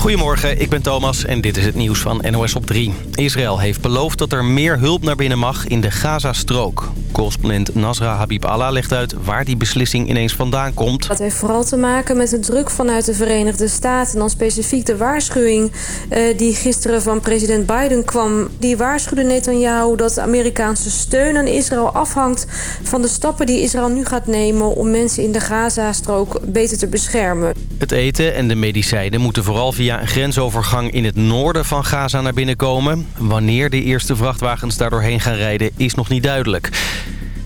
Goedemorgen, ik ben Thomas en dit is het nieuws van NOS op 3. Israël heeft beloofd dat er meer hulp naar binnen mag in de Gaza-strook. Correspondent Nasra Habib Allah legt uit waar die beslissing ineens vandaan komt. Dat heeft vooral te maken met de druk vanuit de Verenigde Staten... en dan specifiek de waarschuwing uh, die gisteren van president Biden kwam. Die waarschuwde Netanyahu dat de Amerikaanse steun aan Israël afhangt... van de stappen die Israël nu gaat nemen om mensen in de Gaza-strook beter te beschermen. Het eten en de medicijnen moeten vooral via een grensovergang in het noorden van Gaza naar binnen komen. Wanneer de eerste vrachtwagens daardoorheen gaan rijden is nog niet duidelijk.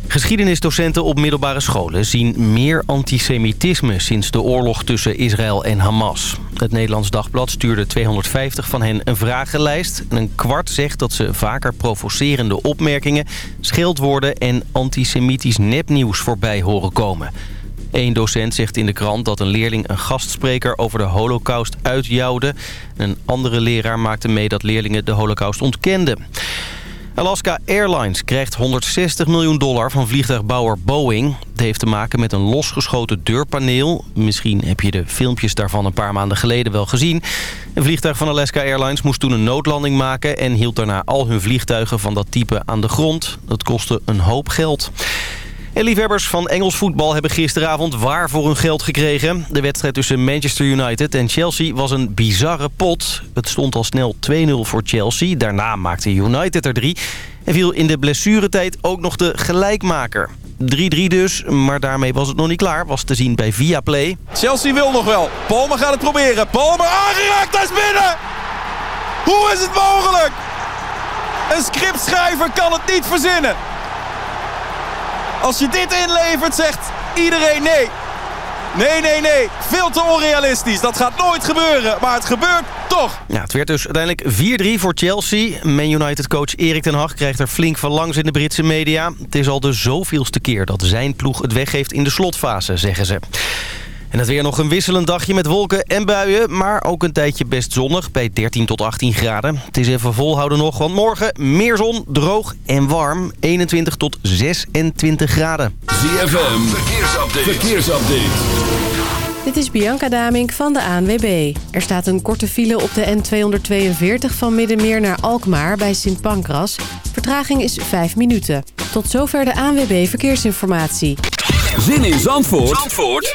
Geschiedenisdocenten op middelbare scholen zien meer antisemitisme sinds de oorlog tussen Israël en Hamas. Het Nederlands Dagblad stuurde 250 van hen een vragenlijst. En een kwart zegt dat ze vaker provocerende opmerkingen, scheldwoorden en antisemitisch nepnieuws voorbij horen komen. Eén docent zegt in de krant dat een leerling een gastspreker over de holocaust uitjouwde. Een andere leraar maakte mee dat leerlingen de holocaust ontkenden. Alaska Airlines krijgt 160 miljoen dollar van vliegtuigbouwer Boeing. Het heeft te maken met een losgeschoten deurpaneel. Misschien heb je de filmpjes daarvan een paar maanden geleden wel gezien. Een vliegtuig van Alaska Airlines moest toen een noodlanding maken... en hield daarna al hun vliegtuigen van dat type aan de grond. Dat kostte een hoop geld. En liefhebbers van Engels voetbal hebben gisteravond waar voor hun geld gekregen. De wedstrijd tussen Manchester United en Chelsea was een bizarre pot. Het stond al snel 2-0 voor Chelsea. Daarna maakte United er drie. En viel in de blessuretijd ook nog de gelijkmaker. 3-3 dus, maar daarmee was het nog niet klaar. Was te zien bij Viaplay. Chelsea wil nog wel. Palmer gaat het proberen. Palmer aangeraakt, hij is binnen! Hoe is het mogelijk? Een scriptschrijver kan het niet verzinnen. Als je dit inlevert, zegt iedereen nee. Nee, nee, nee. Veel te onrealistisch. Dat gaat nooit gebeuren. Maar het gebeurt toch. Ja, het werd dus uiteindelijk 4-3 voor Chelsea. Man United-coach Erik ten Hag krijgt er flink van langs in de Britse media. Het is al de zoveelste keer dat zijn ploeg het weggeeft in de slotfase, zeggen ze. En het weer nog een wisselend dagje met wolken en buien. Maar ook een tijdje best zonnig bij 13 tot 18 graden. Het is even volhouden nog, want morgen meer zon, droog en warm. 21 tot 26 graden. ZFM, verkeersupdate. verkeersupdate. Dit is Bianca Damink van de ANWB. Er staat een korte file op de N242 van Middenmeer naar Alkmaar bij Sint Pancras. Vertraging is 5 minuten. Tot zover de ANWB Verkeersinformatie. Zin in Zandvoort? Zandvoort?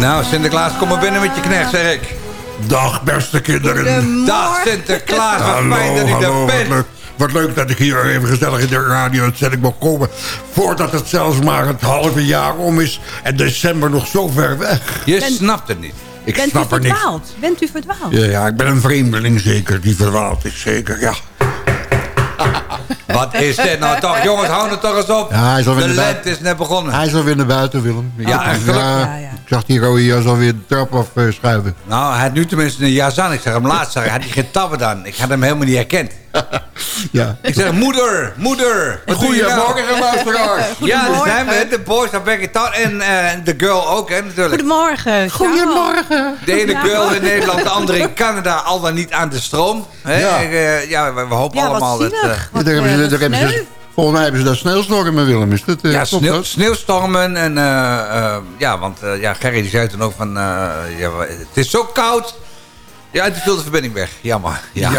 Nou, Sinterklaas, kom maar binnen met je knecht, zeg ik. Dag, beste kinderen. Dag, Sinterklaas. Wat fijn dat ik er ben. Wat leuk, wat leuk dat ik hier even gezellig in de radio-uitzending mag komen. Voordat het zelfs maar het halve jaar om is. En december nog zo ver weg. Je snapt het niet. Ik Bent snap u verdwaald? Bent u verdwaald? Ja, ja, ik ben een vreemdeling zeker. Die verdwaald is zeker, ja. Wat is dit nou toch? Jongens, hou het toch eens op. Ja, hij is de lente is net begonnen. Hij is alweer naar buiten, Willem. Ja, echt ja, ja, Ik zag die rode jas alweer de trap afschuiven. nou, hij had nu tenminste een jas aan. Ik zag hem laatst, hij had hij geen tabben dan. Ik had hem helemaal niet herkend. ja. Ik zeg, moeder, moeder. Goedemorgen, nou? luisteraars. Ja, daar zijn we. De boys naar Becky Town. En uh, de girl ook, hè, natuurlijk. Goedemorgen. Goedemorgen. De ene girl in Nederland, de andere in Canada. Al dan niet aan de stroom. Hè? Ja. Uh, ja, we, we hopen ja, allemaal dat... Uh, daar hebben ze, daar hebben ze, volgens mij hebben ze daar sneeuwstormen, Willem. Is dat, ja, sneeuw, sneeuwstormen. En, ja, want ja, Gerry die zei toen ook van... ja, het is zo koud... Ja, het viel de verbinding weg. Jammer. Ja.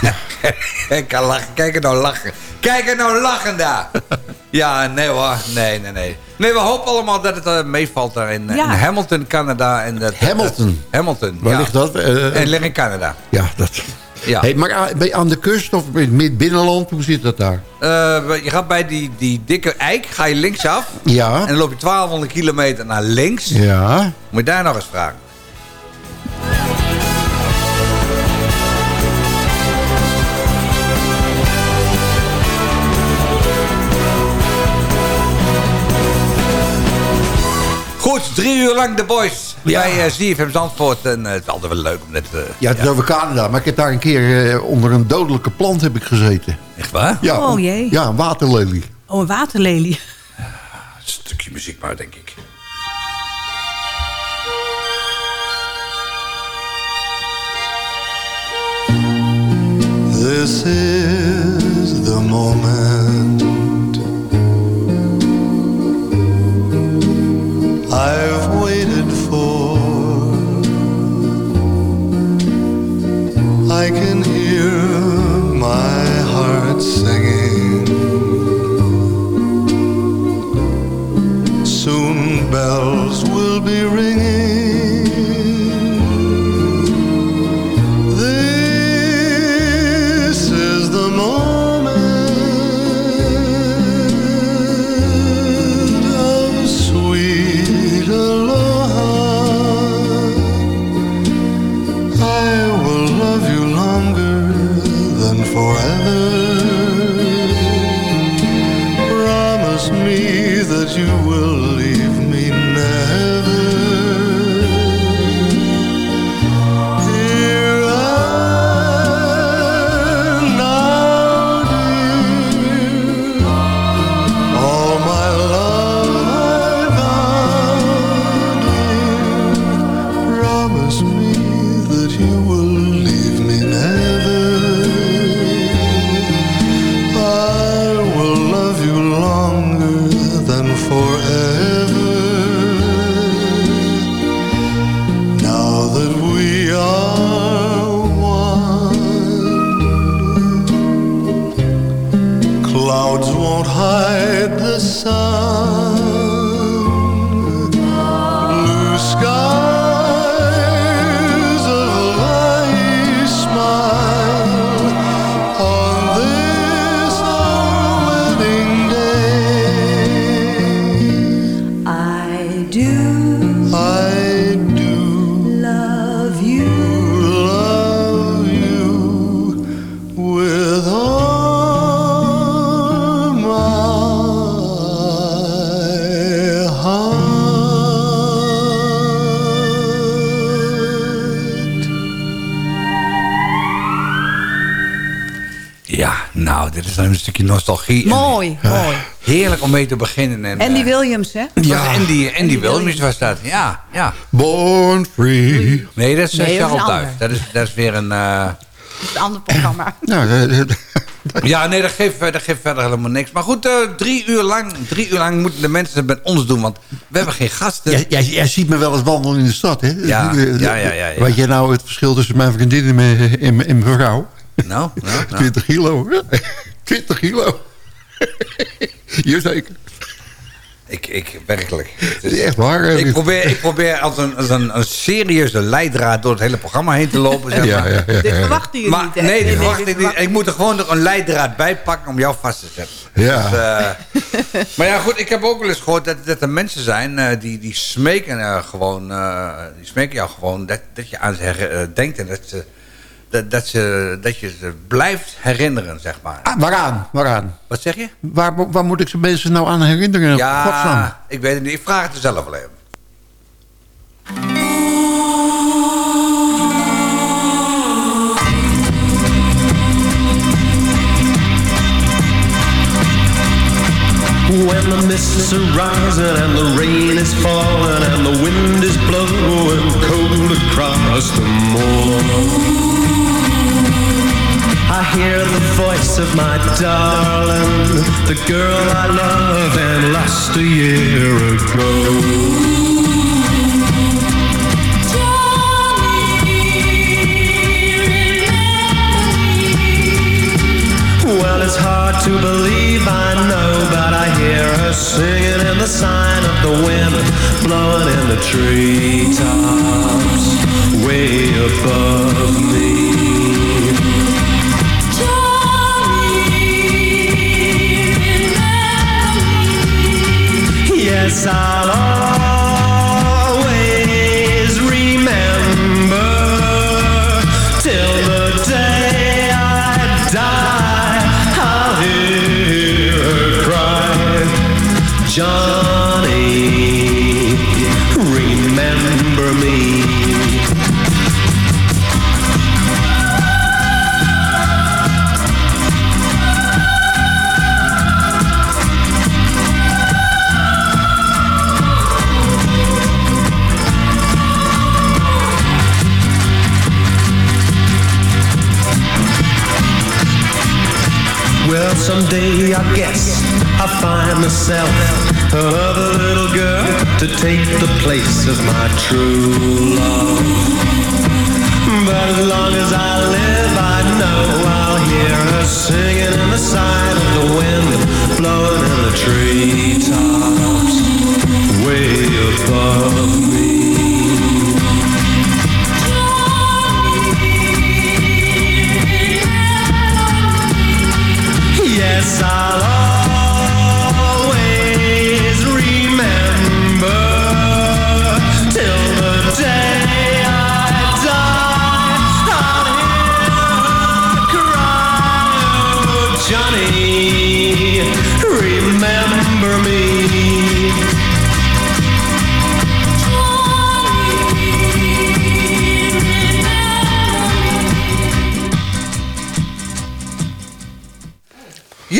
ja. Kijk, kan lachen. Kijk er nou lachen. Kijk er nou lachen daar. ja, nee hoor. Nee, nee, nee. Nee, we hopen allemaal dat het uh, meevalt daar in, ja. in, Hamilton, Canada. En dat, Hamilton? Uh, Hamilton, Waar ja. ligt dat? Uh, en ligt in Canada. Ja, dat... Ja. Hey, maar aan de kust of in het binnenland, hoe zit dat daar? je gaat bij die, die dikke eik, ga je linksaf. Ja. En dan loop je 1200 kilometer naar links. Ja. Moet je daar nog eens vragen. Goed, drie uur lang de boys bij uh, ZFM Zandvoort. En het is altijd wel leuk om dit... ja, het is over Canada, maar ik heb daar een keer onder een dodelijke plant heb ik gezeten. Echt waar? Ja, oh jee. Ja, een waterlelie. Oh, een waterlelie. een stukje muziek maar, denk ik. This is the moment I've waited for. I can hear my heart singing. Nostalgie. Mooi, mooi. Heerlijk om mee te beginnen. En, Andy uh, Williams, hè? Ja, Andy, Andy Williams was dat. Ja, ja. Born Free. Nee, dat is nee, Charles Duif. Dat is, dat is weer een... Uh... Dat is een ander programma. Nou, ja, nee, dat geeft, dat geeft verder helemaal niks. Maar goed, uh, drie, uur lang, drie uur lang moeten de mensen het met ons doen. Want we hebben geen gasten. Jij, jij, jij ziet me wel eens wandelen in de stad, hè? Ja, ja, ja. ja, Weet jij nou het verschil tussen mijn vriendin en mijn, en mijn vrouw? Nou, nou, nou. 20 kilo. 20 kilo. Jazeker. Ik, ik, werkelijk. Het is echt waar. Ik probeer, ik probeer als, een, als een, een serieuze leidraad door het hele programma heen te lopen. Zeg maar. ja, ja, ja, Dit verwacht je maar, niet. Nee, dit verwacht ik niet. Ik moet er gewoon nog een leidraad bij pakken om jou vast te zetten. Ja. Dus, uh, maar ja, goed, ik heb ook wel eens gehoord dat, dat er mensen zijn uh, die, die smeken uh, gewoon, die smeken jou gewoon dat, dat je aan ze denkt en dat ze dat, dat, ze, dat je ze blijft herinneren, zeg maar. Ah, waaraan? waaraan? Wat zeg je? Waar, waar moet ik ze mensen nou aan herinneren? Ja, Godsnaam. ik weet het niet. Ik vraag het er zelf wel even. When the mists are rising and the rain is falling and the wind is blowing cold across the moor. I hear the voice of my darling, the girl I love and lost a year ago. Well, it's hard to believe, I know, but I hear her singing in the sign of the wind blowing in the treetops way above me. yes, I. I guess I'll find myself another little girl to take the place of my true love. But as long as I live, I know I'll hear her singing in the sign of the wind blowing in the treetops way above Yes,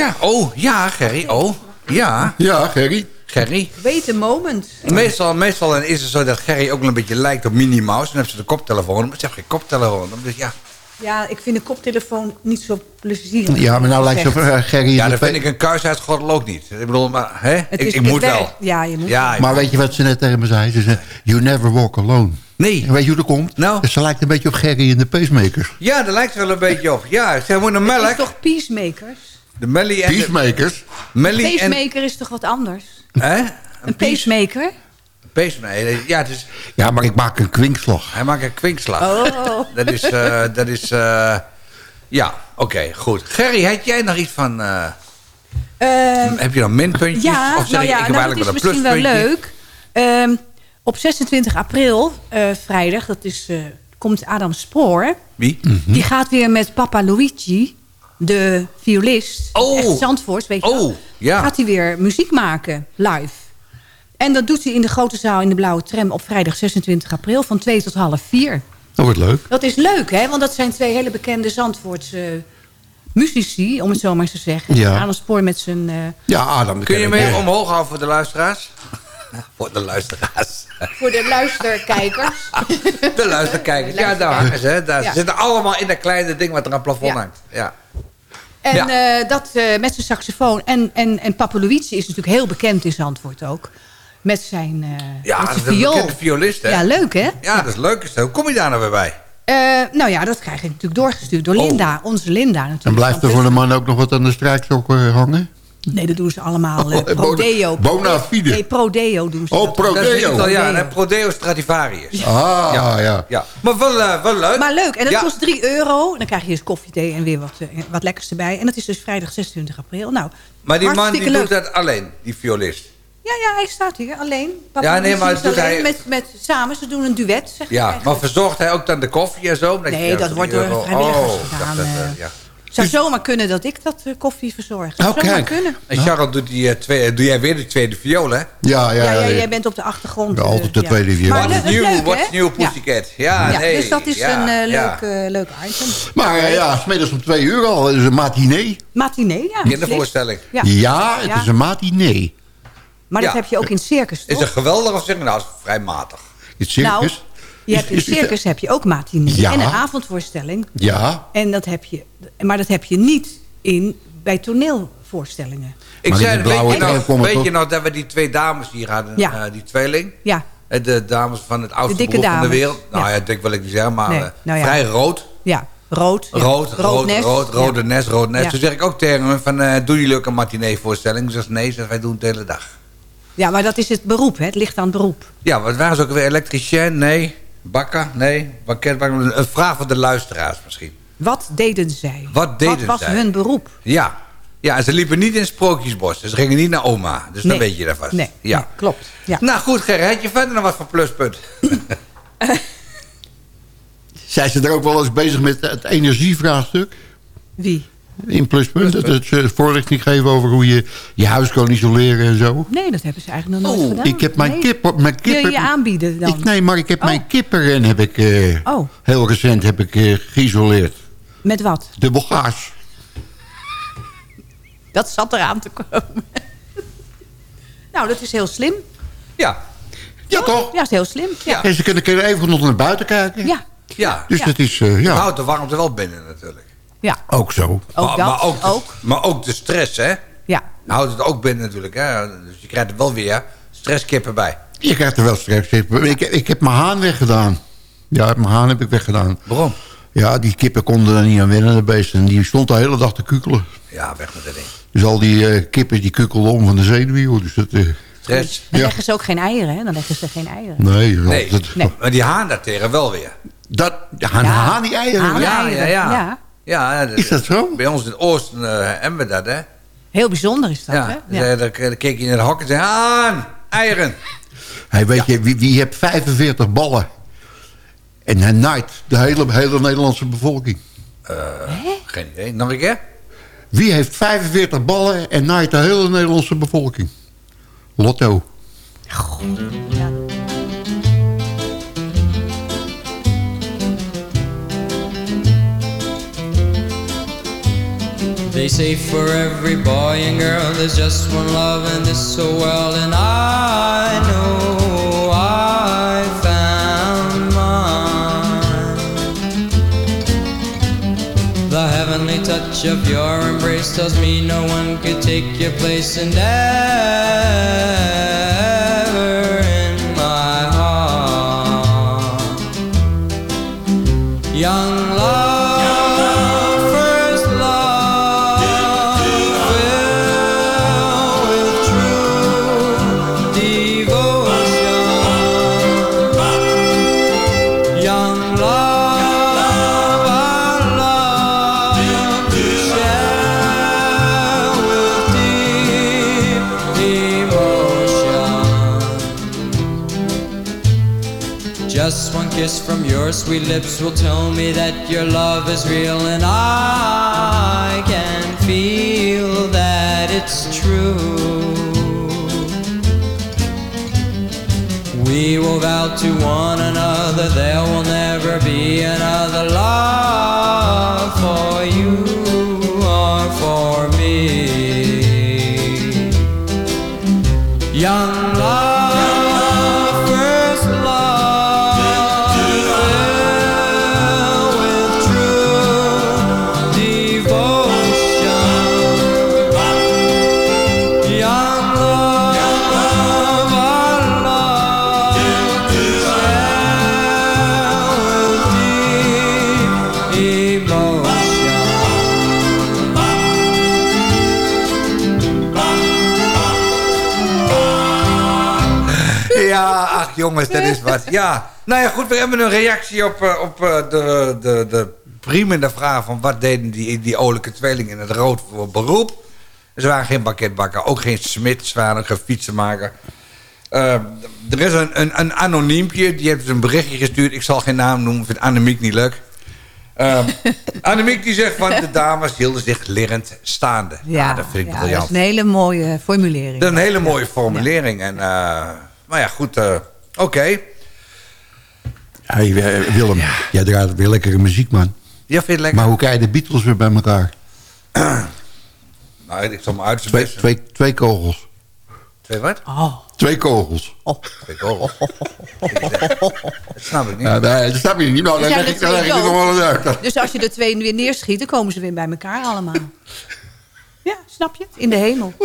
Ja, oh, ja, Gerry, oh, ja. Ja, Gerry. Gerry. Wait a moment. Meestal, meestal is het zo dat Gerry ook wel een beetje lijkt op Minnie Mouse. Dan heeft ze de koptelefoon, maar ze heeft geen koptelefoon. Dus ja, Ja, ik vind de koptelefoon niet zo plezierig. Ja, maar nou lijkt ze op eh, Gerry in ja pe- vind ik een kuis uit ook niet. Ik bedoel, maar hè? Het ik, is ik moet wel. Ja, je moet Ja, Maar weet je wat ze net tegen me zei? Ze zei, you never walk alone. Nee. En weet je hoe dat komt? Nou? Ze lijkt een beetje op Gerry in de Pacemakers. ja, daar lijkt ze wel een beetje op. Ja, ze moet een Het is melk. toch peacemakers? De Melly en de... Peacemakers? Melly en... Pacemaker is toch wat anders? Hè? Een pacemaker? Pacemaker. Ja, het is, Ja, maar ik maak een kwinkslag. hij maakt een kwinkslag. Oh. Dat is... eh, dat is eh, ja, oké, goed. Gerry, had jij nog iets van... eh, Ehm, heb je dan minpuntjes? ja, of zeg nou ik, ja, ik heb nou, dat eigenlijk is wel een misschien wel leuk. Ehm, op 26 april, eh, vrijdag, dat is, eh, komt Adam Spoor. Wie? Die gaat weer met papa Luigi, de violist, Oh. echt Zandvoort, weet je wel. Oh, ja. Gaat hij weer muziek maken, live. En dat doet hij in de grote zaal in de Blauwe Tram op vrijdag 26 april van 2 tot half 4. Dat wordt leuk. Dat is leuk, hè? Want dat zijn twee hele bekende Zandvoortse muzici, om het zo maar eens te zeggen. Ja. Adam Spoor met zijn... eh, Ja, Adam. Kun je ken ik, me ja. omhoog houden voor de luisteraars? voor de luisteraars. voor de luisterkijkers. De luisterkijkers. Ja, daar hangen ze. hè. Daar Ja. Ze zitten allemaal in dat kleine ding wat er aan het plafond Ja. hangt. Ja. En Ja. eh, dat eh, met zijn saxofoon. En, en, en Papa Luigi is natuurlijk heel bekend in Zandvoort ook. Met zijn, eh Ja, met dat zijn is een viool. bekende violist, hè? Ja, leuk hè? Ja, dat is leuk. Hoe kom je daar nou weer bij? Eh, nou ja, dat krijg ik natuurlijk doorgestuurd door Oh. Linda. Onze Linda natuurlijk. En blijft er voor de man ook nog wat aan de strijkstok eh, hangen? Nee, dat doen ze allemaal. eh, Oh, bona- prodeo. bona fide. Nee, prodeo doen ze Oh, dat. pro- Dat is Prodeo. een Italiaan, hè? Prodeo Stradivarius. Ah, ja. Ja. Maar wel, eh, wel leuk. Maar leuk. En dat Ja. kost 3 euro. Dan krijg je dus koffie, thee en weer wat, eh, wat lekkers erbij. En dat is dus vrijdag 26 april. Nou, Maar die man die doet dat alleen, die violist. Ja, ja, hij staat hier alleen. Papa Ja, nee, maar doet alleen hij- Met, met, samen, ze doen een duet, zeg ik Ja, maar verzorgt hij ook dan de koffie en zo? Nee, dat wordt door vrijwilligers oh, gedaan, dat, eh. eh, ja. Zou zomaar kunnen dat ik dat eh, koffie verzorg. Zou Oh, zomaar kunnen. En Charles doet die, eh, twee, doe jij weer de tweede viool, hè? Ja, ja, Ja, ja. ja, ja. jij bent op de achtergrond. Ja, eh, altijd de tweede viool. Maar What's is new, leuk, what's new, Pussycat? Ja, Ja, nee. dus dat is ja, een eh, ja. leuk, eh, leuk item. Maar eh, ja, smiddags om twee uur al. Het is een matinee. Matinee, ja. Kindervoorstelling. Ja. Ja, het Ja. is een matinee. Maar dat Ja. heb je ook in het circus, Is toch? het geweldig of zeg je nou, is het vrij matig? Het circus. Nou, je hebt in het circus heb je ook matinee Ja. en een avondvoorstelling. Ja. En dat heb je, maar dat heb je niet in, bij toneelvoorstellingen. Ik zei, weet, je, komen weet je nog dat we die twee dames hier hadden? Ja. eh, die tweeling? Ja, Eh, De dames van het oudste De van de wereld. Nou Ja. ja, dik wil ik niet zeggen, maar Nee, eh, nou ja. vrij rood. ja. Rood. ja. Rood, rood, nest. rood, rode Ja. nest, rood nest. Ja. Toen zeg ik ook tegen hem van, eh doe jullie ook een matinee voorstelling? Ze zegt nee, ze zegt, wij doen het de hele dag. Ja, maar dat is het beroep, hè? Het ligt aan het beroep. Ja, wat waren ze ook weer? Elektricien? Nee. Bakker? Nee. Bakker? Een vraag voor de luisteraars misschien. Wat deden zij? Wat deden Wat was zij? hun beroep? Ja. Ja, en ze liepen niet in Sprookjesbos. Dus ze gingen niet naar oma. Dus dan Nee. weet je dat vast. Nee, Ja. nee, klopt. Ja. Nou goed, Gerrit, had je verder nog wat voor pluspunt? Zijn ze er ook wel eens bezig met het energievraagstuk? Wie? In pluspunt. Dat het ze voorlichting geven over hoe je je huis kan isoleren en zo. Nee, dat hebben ze eigenlijk nog nooit gedaan. Ik heb mijn Nee. kip... op- Mijn Wil kip je je aanbieden dan? Ik, nee, maar ik heb Oh. mijn kippenren heb ik, eh, Oh. heel recent heb ik, eh, geïsoleerd. Met wat? Dubbel gaas. Dat zat eraan te komen. nou, dat is heel slim. Ja. Ja, toch? Ja, dat is heel slim. Ja. En ze kunnen, kunnen even nog naar buiten kijken. Ja. Ja. Dus Ja. dat is... eh, ja. Houdt de warmte wel binnen natuurlijk. Ja, Ook zo. ook maar, dat. maar, ook, de- ook. maar ook de stress, hè? Ja. Houdt het ook binnen natuurlijk, hè? Dus je krijgt er wel weer stresskippen bij. Je krijgt er wel stress in. Ik, ik heb mijn haan weggedaan. Ja, mijn haan heb ik weggedaan. Waarom? Ja, die kippen konden er niet aan wennen, de beesten. Die stond de hele dag te kukelen. Ja, weg met dat ding. Dus al die eh, kippen die kukkelden om van de zenuwen. Dus dat, eh, Stress. Dan Ja. leggen ze ook geen eieren, hè? Dan leggen ze geen eieren. nee, Nee, dat, maar die haan daartegen wel weer. dat, gaan Ja. haan die eieren. Haan- Ja, ja, eieren, ja. ja. ja Is dat zo? Bij ons in het oosten eh, hebben we dat, hè? Heel bijzonder is dat, Ja. hè? Dan, dan, dan keek je in het hok en zei, haan, eieren. Hey, weet je, wie, wie heeft 45 ballen? En hij naait de hele, hele Nederlandse bevolking. Geen idee. Nog een keer? Wie heeft 45 ballen en naait de hele Nederlandse bevolking? Lotto. Ja. They say for every boy and girl there's just one love and this so well and I know I found mine. The heavenly touch of your embrace tells me no one could take your place and ever in my heart. Young kiss from your sweet lips will tell me that your love is real, and I can feel that it's true. We will vow to one another there will never be another love for you Ja, nou ja, goed, we hebben een reactie op, eh, op eh, de, de, de priemende vraag van... wat deden die, die olijke tweelingen in het rood voor beroep? Ze waren geen banketbakker, ook geen smid, ze waren geen fietsenmaker. Eh, er is een, een, een anoniempje, die heeft een berichtje gestuurd. Ik zal geen naam noemen, vindt Annemiek niet leuk. Uh, Annemiek die zegt van de dames hielden zich lerend staande. Ja, dat vind ik ja, briljant. dat is een hele mooie formulering. Dat is een hele mooie formulering. En, eh, maar ja, goed, eh, oké. Hey, eh, Willem, jij draait weer lekkere muziek, man. Ja, vind je het lekker? Maar hoe krijg je de Beatles weer bij elkaar? Nou, ik zal me uit Twee, twee, twee kogels. Twee wat? Oh. Twee kogels. Twee kogels. dat snap ik niet. Ja, nee, dat snap je niet. Nou, dan zijn leg ik, er dan leg twee ik nog dood. wel eens uit. Dus als je de twee weer neerschiet, dan komen ze weer bij elkaar allemaal. Ja, snap je? In de hemel.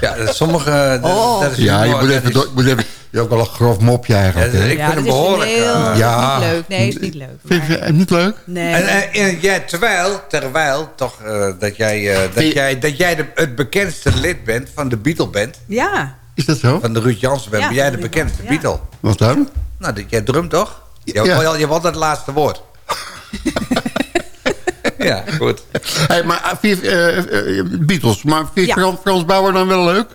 Ja, sommige... dat- Oh. dat is Ja, je moet even, door- moet even... Je hebt ook wel een grof mopje eigenlijk. Ja, ik ja, vind hem is behoorlijk... heel, eh, dat is ja. niet leuk. Nee, is niet leuk. Vind je het niet leuk? Nee. En, en, en ja, terwijl, terwijl toch eh, dat jij, eh, dat je- jij, dat jij de, het bekendste lid bent van de Beatle Band. ja. Is dat zo? Van de Ruud Jansen Band. Ja, ben jij de bekendste. Beatle? Wat dan? Nou, dat- jij drumt toch? Je, Ja. je altijd het laatste woord. ja, goed. Hey, maar eh, Beatles, maar vind je Ja. Frans, Frans Bauer dan wel leuk?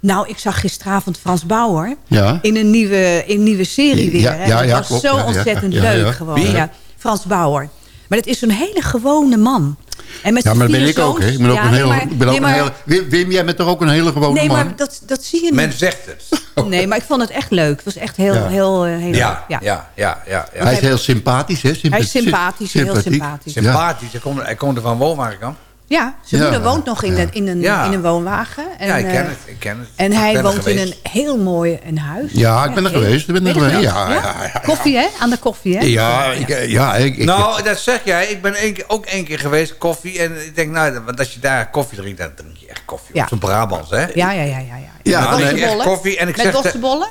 Nou, ik zag gisteravond Frans Bauer Ja. in een nieuwe, in een nieuwe serie weer. Ja, hè. ja, dat was klopt. zo ontzettend Ja, leuk ja. gewoon. Wie? Ja, Frans Bauer. Maar het is zo'n hele gewone man. En met Ja, maar dat ben ik ook, hè? Ik ben ook Ja, een nee, hele... maar- ik ben ook nee, een hele Wim, Wim, jij bent toch ook een hele gewone Nee, man? maar dat, dat zie je Men niet. zegt het. Nee, maar ik vond het echt leuk. Het was echt heel, Ja. heel, eh, heel Ja, ja, ja, ja. ja, Hij is heel sympathisch, hè? Hij is sympathisch, heel sympathiek. sympathisch. Ja. Sympathisch. Hij komt, hij komt er van aan. Ja, zijn Ja. moeder woont nog in, de- in, een, Ja. in een woonwagen. En, ja, ik ken eh, het. Ik ken het. En Ik hij woont in een heel mooi een huis. Ja, ik ben er geweest. Ik ben er geweest. Ja, ja, ja. Koffie, hè? Aan de koffie, hè? Ja, ik, ja, ik, ik- Nou, dat zeg jij. Ik ben één keer, ook één keer geweest, koffie. En ik denk, nou, want als je daar koffie drinkt, dan drink je echt koffie. Ja. Op zo'n Brabants, hè? Ja, ja, ja, ja. ja. Ja, Bossenbollen? koffie. En ik Met zeg... te- bossenbollen?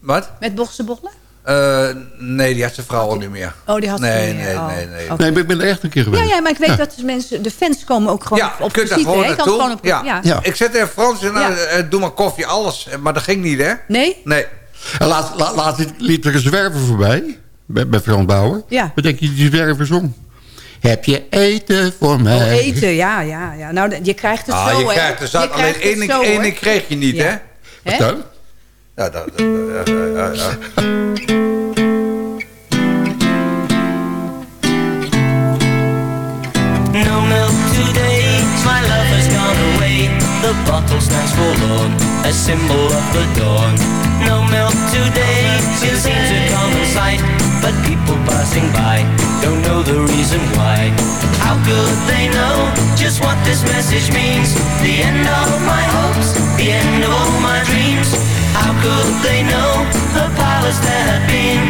Wat? Met bossenbollen? Eh, nee, die had zijn vrouw al niet meer. Oh, die had ze nee, niet meer. nee, Oh. nee, nee. Nee, maar ik ben er echt een keer Ja, geweest. ja, maar ik weet dat de mensen, de fans komen ook gewoon Ja, op kunt visite. gewoon kan op, ja. ja. Ja. Ik zet in Frans Ja. eh, doe maar koffie, alles. Maar dat ging niet, hè? Nee? Nee. En laatst, la- laatst liep er een zwerver voorbij. Bij, bij Frans Bauer. Ja. Wat denk je die zwerver zong? Heb je eten voor mij? Oh, eten, ja, ja, ja. Nou, je krijgt het Ah, zo, je hè? krijgt er zat. Je Alleen krijgt het zo, één kreeg je niet, Ja. hè? Hè? Wat dan? Ja, dat, ja, ja, ja. No milk today, my love has gone away. The bottle stands forlorn, a symbol of the dawn. No milk today, it seems a common sight. But people passing by don't know the reason why. How could they know just what this message means? The end of my hopes, the end of all my dreams. How could they know the palace there had been?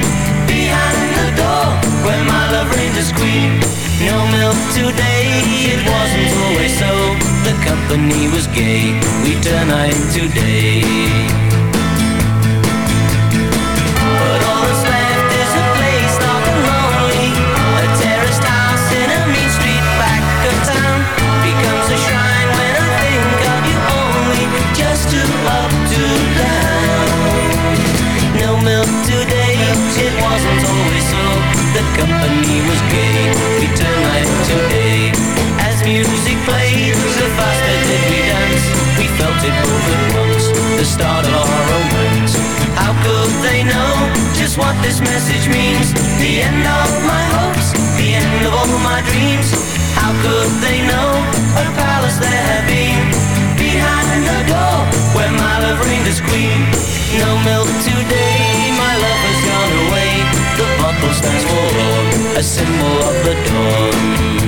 Behind the door, where my love reigned as queen. No milk today, it wasn't always so. The company was gay, we turn night into day. But all milk today, it wasn't always so. The company was gay, we turned night into day. As music played, the faster did we dance. We felt it both at once, the start of our romance. How could they know just what this message means? The end of my hopes, the end of all my dreams. How could they know a palace there had been? The door, where my love reigned as queen. No milk today, my love has gone away. The bottle stands for a symbol of the dawn.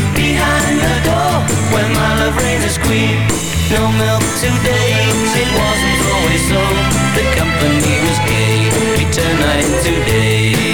The door, where my love reigns as queen. No milk today, it wasn't always so. The company was gay, we turned night into day.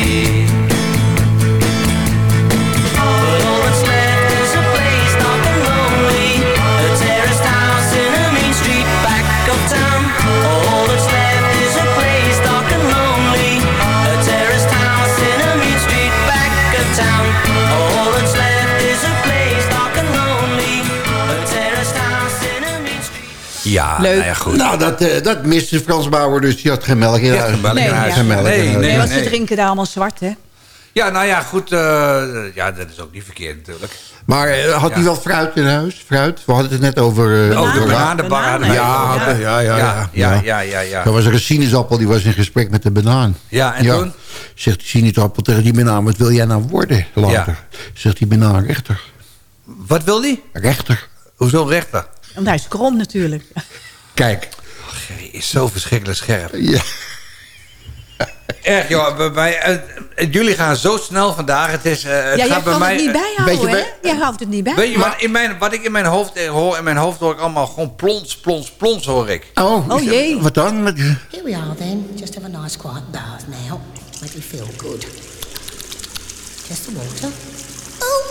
Ja, Leuk. Nou ja, goed. Nou, dat, uh, dat miste Frans Bauer, dus die had geen melk in huis. Ja, nee, huis. Ja. Melk nee, in nee, want ze drinken daar allemaal zwart, hè? Ja, nou ja, goed. Uh, ja, dat is ook niet verkeerd natuurlijk. Maar eh, had hij wel fruit in huis? Fruit? We hadden het net over... Uh, over bananenbar. Ja ja ja, ja ja ja, ja, ja, Er was er een sinaasappel, die was in gesprek met de banaan. Ja, en toen? Zegt die sinaasappel tegen die banaan, wat wil jij nou worden later? Zegt die banaan, rechter. Wat wil die? Rechter. Hoezo rechter? Omdat hij is krom natuurlijk. Kijk. Gerry is zo verschrikkelijk scherp. Ja. Echt, joh. Bij, eh, eh, jullie gaan zo snel vandaag. Het, is, eh, het ja, gaat bij mij... het niet bijhouden, hè? Jij houdt het niet bij. Weet je wat, in mijn, wat ik in mijn hoofd hoor? In mijn hoofd hoor ik allemaal gewoon plons, plons, plons hoor ik. Oh, Oh, jee. Wat dan? Met- Here we are then. Just have a nice quiet bath now. Make you feel good. Just the water. Oh,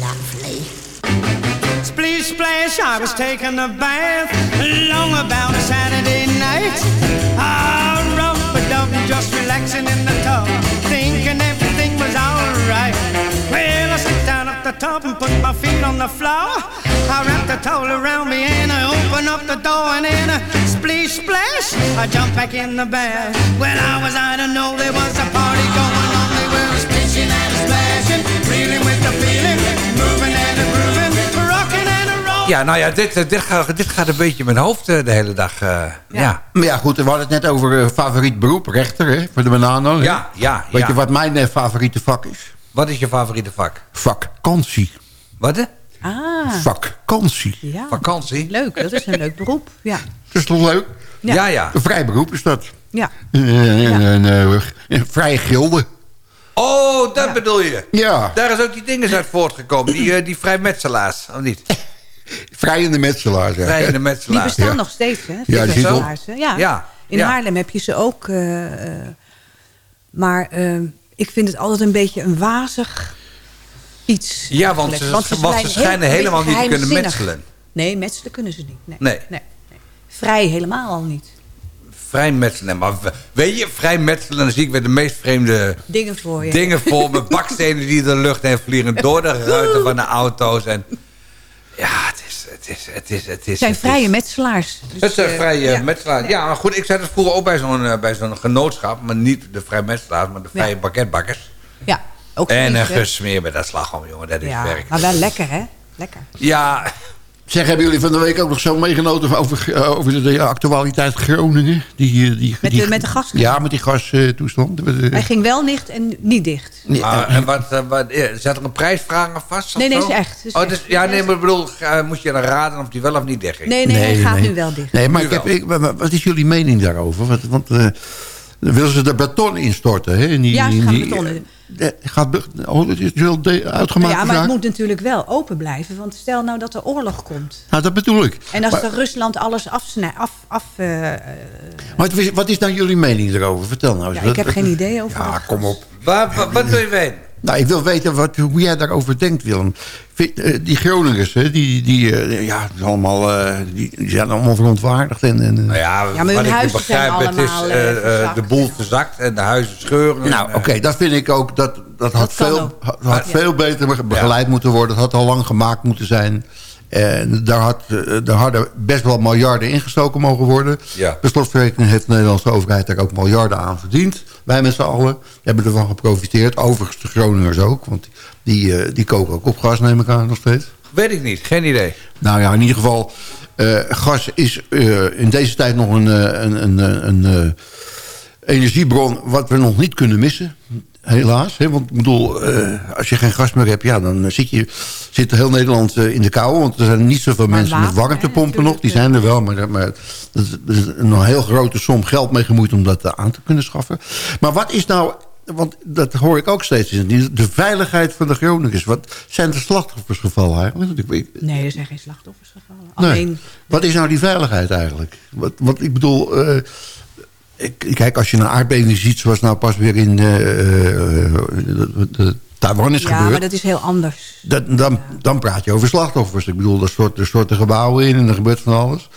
lovely. Splish splash, I was taking a bath long about Saturday night. I dub, just relaxing in the tub, thinking everything was alright. Well, I sit down at the tub and put my feet on the floor. I wrapped the towel around me and I open up the door and in a splish splash I jump back in the bath. Well, I was I don't know there was a party going on. They were splishing and Ja, nou ja, dit, eh, dit, gaat, dit gaat een beetje mijn hoofd eh, de hele dag. eh, ja. Maar ja, goed, we hadden het net over favoriet beroep, rechter, hè, voor de bananen. hè? Ja, ja, Weet ja. je wat mijn favoriete vak is? Wat is je favoriete vak? Vakantie. Wat? hè? Ah, Vakantie. ja. Vakantie? Leuk, dat is een leuk beroep. Ja, Dat is toch leuk? Ja. Ja, ja. Een vrij beroep is dat. ja. En, een vrije gilde. Oh, dat bedoel je. Ja, Daar is ook die dingen uit voortgekomen. Die, die vrijmetselaars, of niet? vrijende metselaars. Ja. Vrijende Die bestaan Ja. nog steeds, hè? Ja, die? Ja. Ja, In ja. Haarlem heb je ze ook. eh, eh, maar eh, ik vind het altijd een beetje een wazig iets. Ja, want ze, want ze zijn schijnen heel- helemaal niet te kunnen metselen. Nee, metselen kunnen ze niet. Nee. Nee. nee. nee. Vrij helemaal al niet. Vrij metselen. Maar we- weet je, vrij metselen, dan zie ik weer de meest vreemde Dingen voor je. dingen voor me. Bakstenen die de lucht heen vliegen. Door de ruiten van de auto's. En ja, het is... Het, is, het, is, het, Het zijn het vrije is- metselaars. Dus, Het zijn eh, vrije ja. metselaars. Ja, maar goed, ik zei dat vroeger ook bij zo'n eh, bij zo'n genootschap. Maar niet de vrije metselaars, maar de vrije Ja. bakketbakkers. Ja, ook En een hè? gesmeer met dat slagroom, jongen. Dat is Ja, werk. maar wel lekker, hè? Lekker. Ja, Zeg, hebben jullie van de week ook nog zo meegenoten over, eh, over de, de actualiteit Groningen? Die, eh, die, Met die- de- met de gasten? Ja, met die gastoestand. Hij ging wel dicht en niet dicht. maar, en wat, eh, wat, zat er een prijsvraag aan vast? Nee, nee, zo? is echt, is oh, echt. dus, ja, nee, maar ik bedoel, moest je dan raden of die wel of niet dicht ging? Nee, nee, hij gaat nu wel dicht. Nee, maar ik heb, ik, wat- wat is jullie mening daarover? Want, want eh, willen ze er beton instorten? Hè? In die, Ja, ze gaan die- beton in. eh, gaat, oh, dat is wel de, uitgemaakt. ja, maar het moet natuurlijk wel open blijven. Want stel nou dat er oorlog komt. Nou, dat bedoel ik. En als maar, Rusland alles afsnijdt... Af, af, eh, eh, maar wat is- wat is nou jullie mening erover? Vertel nou eens. ja, ik heb Wat- geen idee over Ja, dat kom op. Wat, wat, wat wil je weten? Nou, ik wil weten wat, hoe jij daarover denkt, Willem. Vind- eh, die Groningers, hè, die, die, eh, ja, allemaal, eh, die, die zijn allemaal verontwaardigd. En, en, Nou ja, Ja, maar hun wat ik huizen zijn het is allemaal, eh, eh, eh, de boel verzakt en de huizen scheuren. Nou, oké, dat vind ik ook. Dat, dat had, veel, had, had Ja. veel beter begeleid moeten worden. Dat had al lang gemaakt moeten zijn. En daar, had, eh, daar hadden best wel miljarden ingestoken mogen worden. Ja. Per slotverrekening heeft de Nederlandse overheid daar ook miljarden aan verdiend. Wij met z'n allen hebben ervan geprofiteerd. Overigens de Groningers ook. Want die, eh, die koken ook op gas, neem ik aan nog steeds. Weet ik niet, geen idee. Nou ja, in ieder geval, eh, gas is in deze tijd nog een, een, een, een, eh, energiebron wat we nog niet kunnen missen. Helaas. Hè? Want ik bedoel, eh, als je geen gas meer hebt, ja, dan zit, je, zit heel Nederland eh, in de kou. Want er zijn niet zoveel Maar mensen met warmtepompen nog. Die zijn er wel, maar, maar er is een heel grote som geld mee gemoeid om dat eh, aan te kunnen schaffen. Maar wat is nou want dat hoor ik ook steeds. De veiligheid van de Groningers. Wat zijn de slachtoffers gevallen eigenlijk? Nee, er zijn geen slachtoffers gevallen. Nee. Alleen, Wat is nou die veiligheid eigenlijk? Wat, wat ik bedoel, eh, kijk, als je een aardbeving ziet, zoals nou pas weer in eh, eh, de, de Taiwan is ja, gebeurd. maar dat is heel anders. Dat, dan, dan praat je over slachtoffers. Ik bedoel, er storten, er gebouwen in en er gebeurt van alles.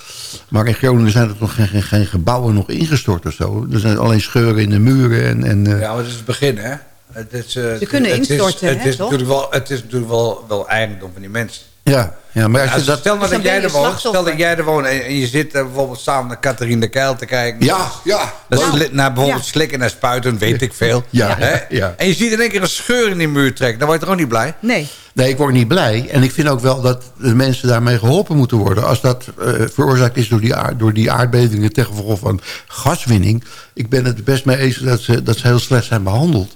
Maar in Groningen zijn er nog geen, geen, geen gebouwen nog ingestort of zo. Er zijn alleen scheuren in de muren. En, en, eh, Ja, maar het is het begin, hè? Het is, eh, Ze kunnen het is- instorten, het hè, is toch? natuurlijk wel, Het is natuurlijk wel, wel eigendom van die mensen. Ja, ja, maar als Ja, je dat... stel nou dat jij er woont, stel dat jij er woont en, je zit eh, bijvoorbeeld samen naar Catharine de Keil te kijken. Ja, ja. Dat is Nou, li- naar bijvoorbeeld ja. slikken en spuiten, weet ik veel. Ja, Hè? ja. En je ziet in één keer een scheur in die muur trekken. Dan word je toch ook niet blij? Nee. Nee, ik word niet blij. En ik vind ook wel dat de mensen daarmee geholpen moeten worden. Als dat eh, veroorzaakt is door die, aard- door die aardbevingen ten gevolge van gaswinning. Ik ben het best mee eens dat ze, dat ze heel slecht zijn behandeld.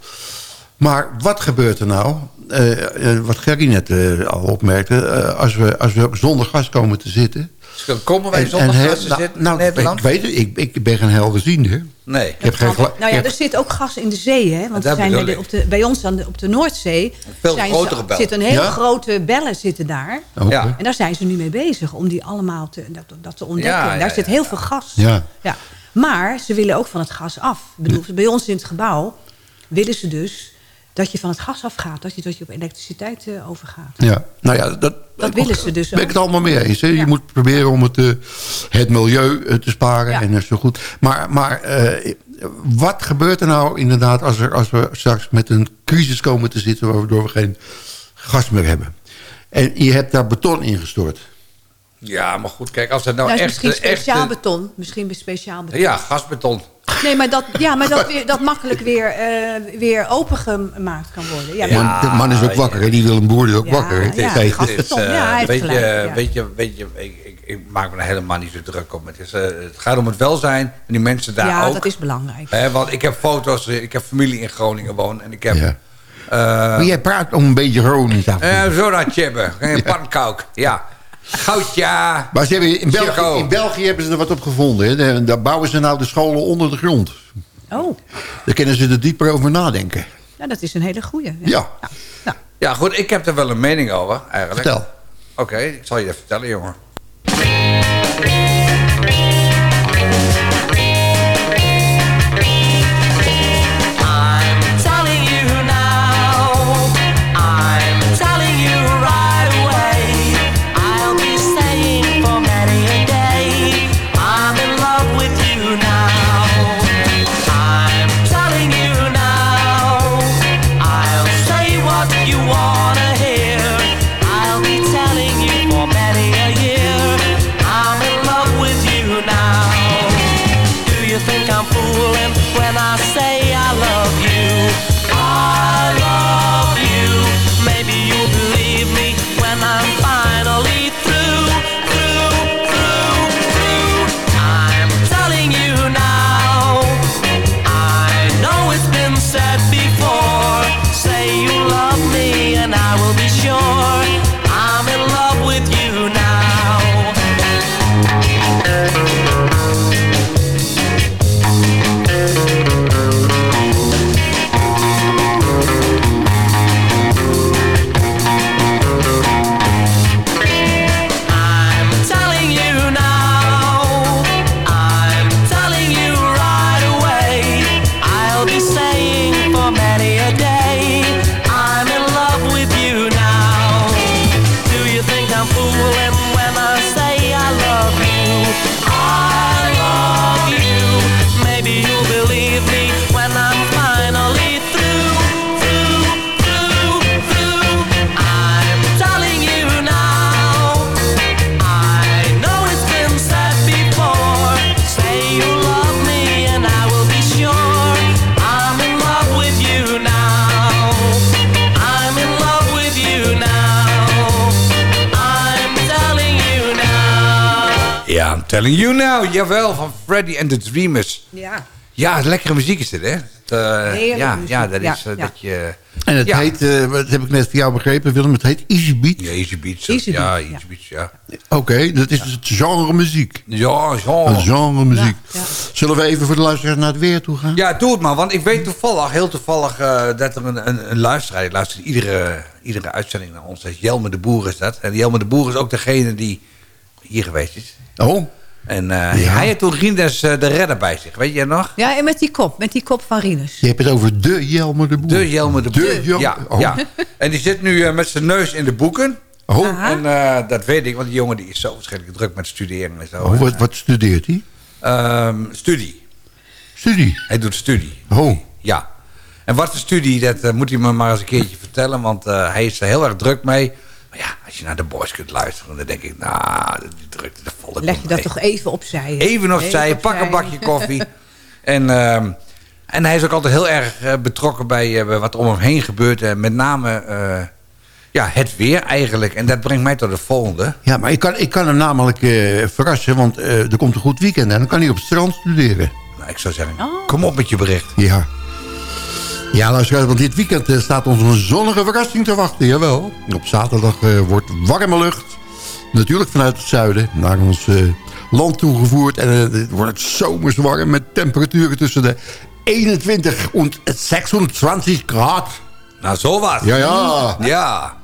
Maar wat gebeurt er nou? Eh, eh, wat Gerry net eh, al opmerkte. eh, als, we, als we zonder gas komen te zitten. Dus dan komen wij zonder en heel- gas te nou, zitten nou, Nederland? Ik weet het, ik, ik ben geen helderziende. Nee. Ik heb geen gla- Nou ja, er zit ook gas in de zee, hè? Want zijn er op de, bij ons aan de, op de Noordzee Veel zijn grotere ze, bellen. zitten een hele Ja? grote bellen zitten daar. Oké. Ja. En daar zijn ze nu mee bezig om die allemaal te, dat, dat te ontdekken. Ja, ja, daar zit heel ja. veel gas. Ja. Ja. Maar ze willen ook van het gas af. Bedoel, bij ons in het gebouw willen ze dus dat je van het gas afgaat. Dat je, dat je op elektriciteit eh, overgaat. Ja, nou ja, dat, Dat willen ze dus Ben ik het allemaal mee eens. Hè? Je moet proberen om het, eh, het milieu eh, te sparen Ja. en eh, zo goed. Maar, maar eh, wat gebeurt er nou inderdaad als, er, als we straks met een crisis komen te zitten... waardoor we geen gas meer hebben? En je hebt daar beton ingestort. Ja, maar goed, kijk, als het nou Nou, is echt... misschien echt speciaal beton. Misschien speciaal beton. ja, gasbeton. Nee, maar dat, ja, maar dat, weer, dat makkelijk weer, eh, weer opengemaakt kan worden. Ja, maar- de man is ook wakker, hè? die wil een boer is ook Ja, wakker. ja, Het is, ja, eh, weet, je, gelijk, ja. weet je, weet je, ik, ik, ik maak me er helemaal niet zo druk om. Het, is, eh, het gaat om het welzijn en die mensen daar ja, ook. dat is belangrijk. Hè, want ik heb foto's, eh, ik heb familie in Groningen wonen en ik heb... Ja. eh, Maar jij praat om een beetje Gronings af. eh, zo dat chibben, een pankouk, ja. Goudje. Maar ze hebben in, België, Circo. in België hebben ze er wat op gevonden. Hè? Daar- bouwen ze nou de scholen onder de grond. Oh, Daar kunnen ze er dieper over nadenken. ja, dat is een hele goeie. Ja. Ja, goed, ik heb er wel een mening over, eigenlijk. Vertel. Oké, ik zal je even vertellen, jongen. You now. Jawel, van Freddy and the Dreamers. Ja. Ja, lekkere muziek is dit, hè? Eh, Heerlijke ja, muziek. ja, dat is eh, ja. dat je... En het Ja. heet, eh, wat heb ik net van jou begrepen Willem, het heet Easy Beat. Ja, Easy Beats. Easy ja, Beats, ja. Easy Beats, ja. Oké, dat is het genre muziek. Ja, Een zo. genre muziek. Ja, ja. Zullen we even voor de luisteraars naar het weer toe gaan? Ja, doe het maar. Want ik weet toevallig, heel toevallig, eh, dat er een, een, een luisteraar... Ik luister iedere, iedere uitzending naar ons. Dat is Jelme de Boer is dat. En Jelme de Boer is ook degene die hier geweest is. Oh, En eh, hij had toen Rindes eh, de redder bij zich. Weet je nog? Ja, en met die kop, met die kop van Rinus. je hebt het over de Jelmer de Boer. De Jelme de Boer. De Jel- ja, oh. ja. En die zit nu eh, met zijn neus in de boeken. Oh, Aha. En eh, dat weet ik, want die jongen die is zo verschrikkelijk druk met studeren en zo. oh wat, wat studeert hij? Ehm, studie. Studie. Hij doet studie. Oh, Ja. En wat de studie, dat moet hij me maar eens een keertje vertellen. Want eh, hij is er heel erg druk mee. Maar ja, als je naar de boys kunt luisteren, dan denk ik... Nou, die drukte, dat valt Leg je dat mee. toch even opzij. Even opzij, pak een bakje koffie. en, ehm, en hij is ook altijd heel erg eh, betrokken bij, eh, bij wat om hem heen gebeurt. En met name eh, ja, het weer eigenlijk. En dat brengt mij tot het volgende. ja, maar ik kan, ik kan hem namelijk eh, verrassen, want eh, er komt een goed weekend en dan kan hij op het strand studeren. Nou, ik zou zeggen, Oh. kom op met je bericht. Ja. Ja, luister, want dit weekend eh, staat ons een zonnige verrassing te wachten, jawel. Op zaterdag eh, wordt warme lucht, natuurlijk vanuit het zuiden, naar ons eh, land toegevoerd. En eh, het wordt zomers warm met temperaturen tussen de 21 en 26 graden. Nou, zo wat. Ja, ja. Ja.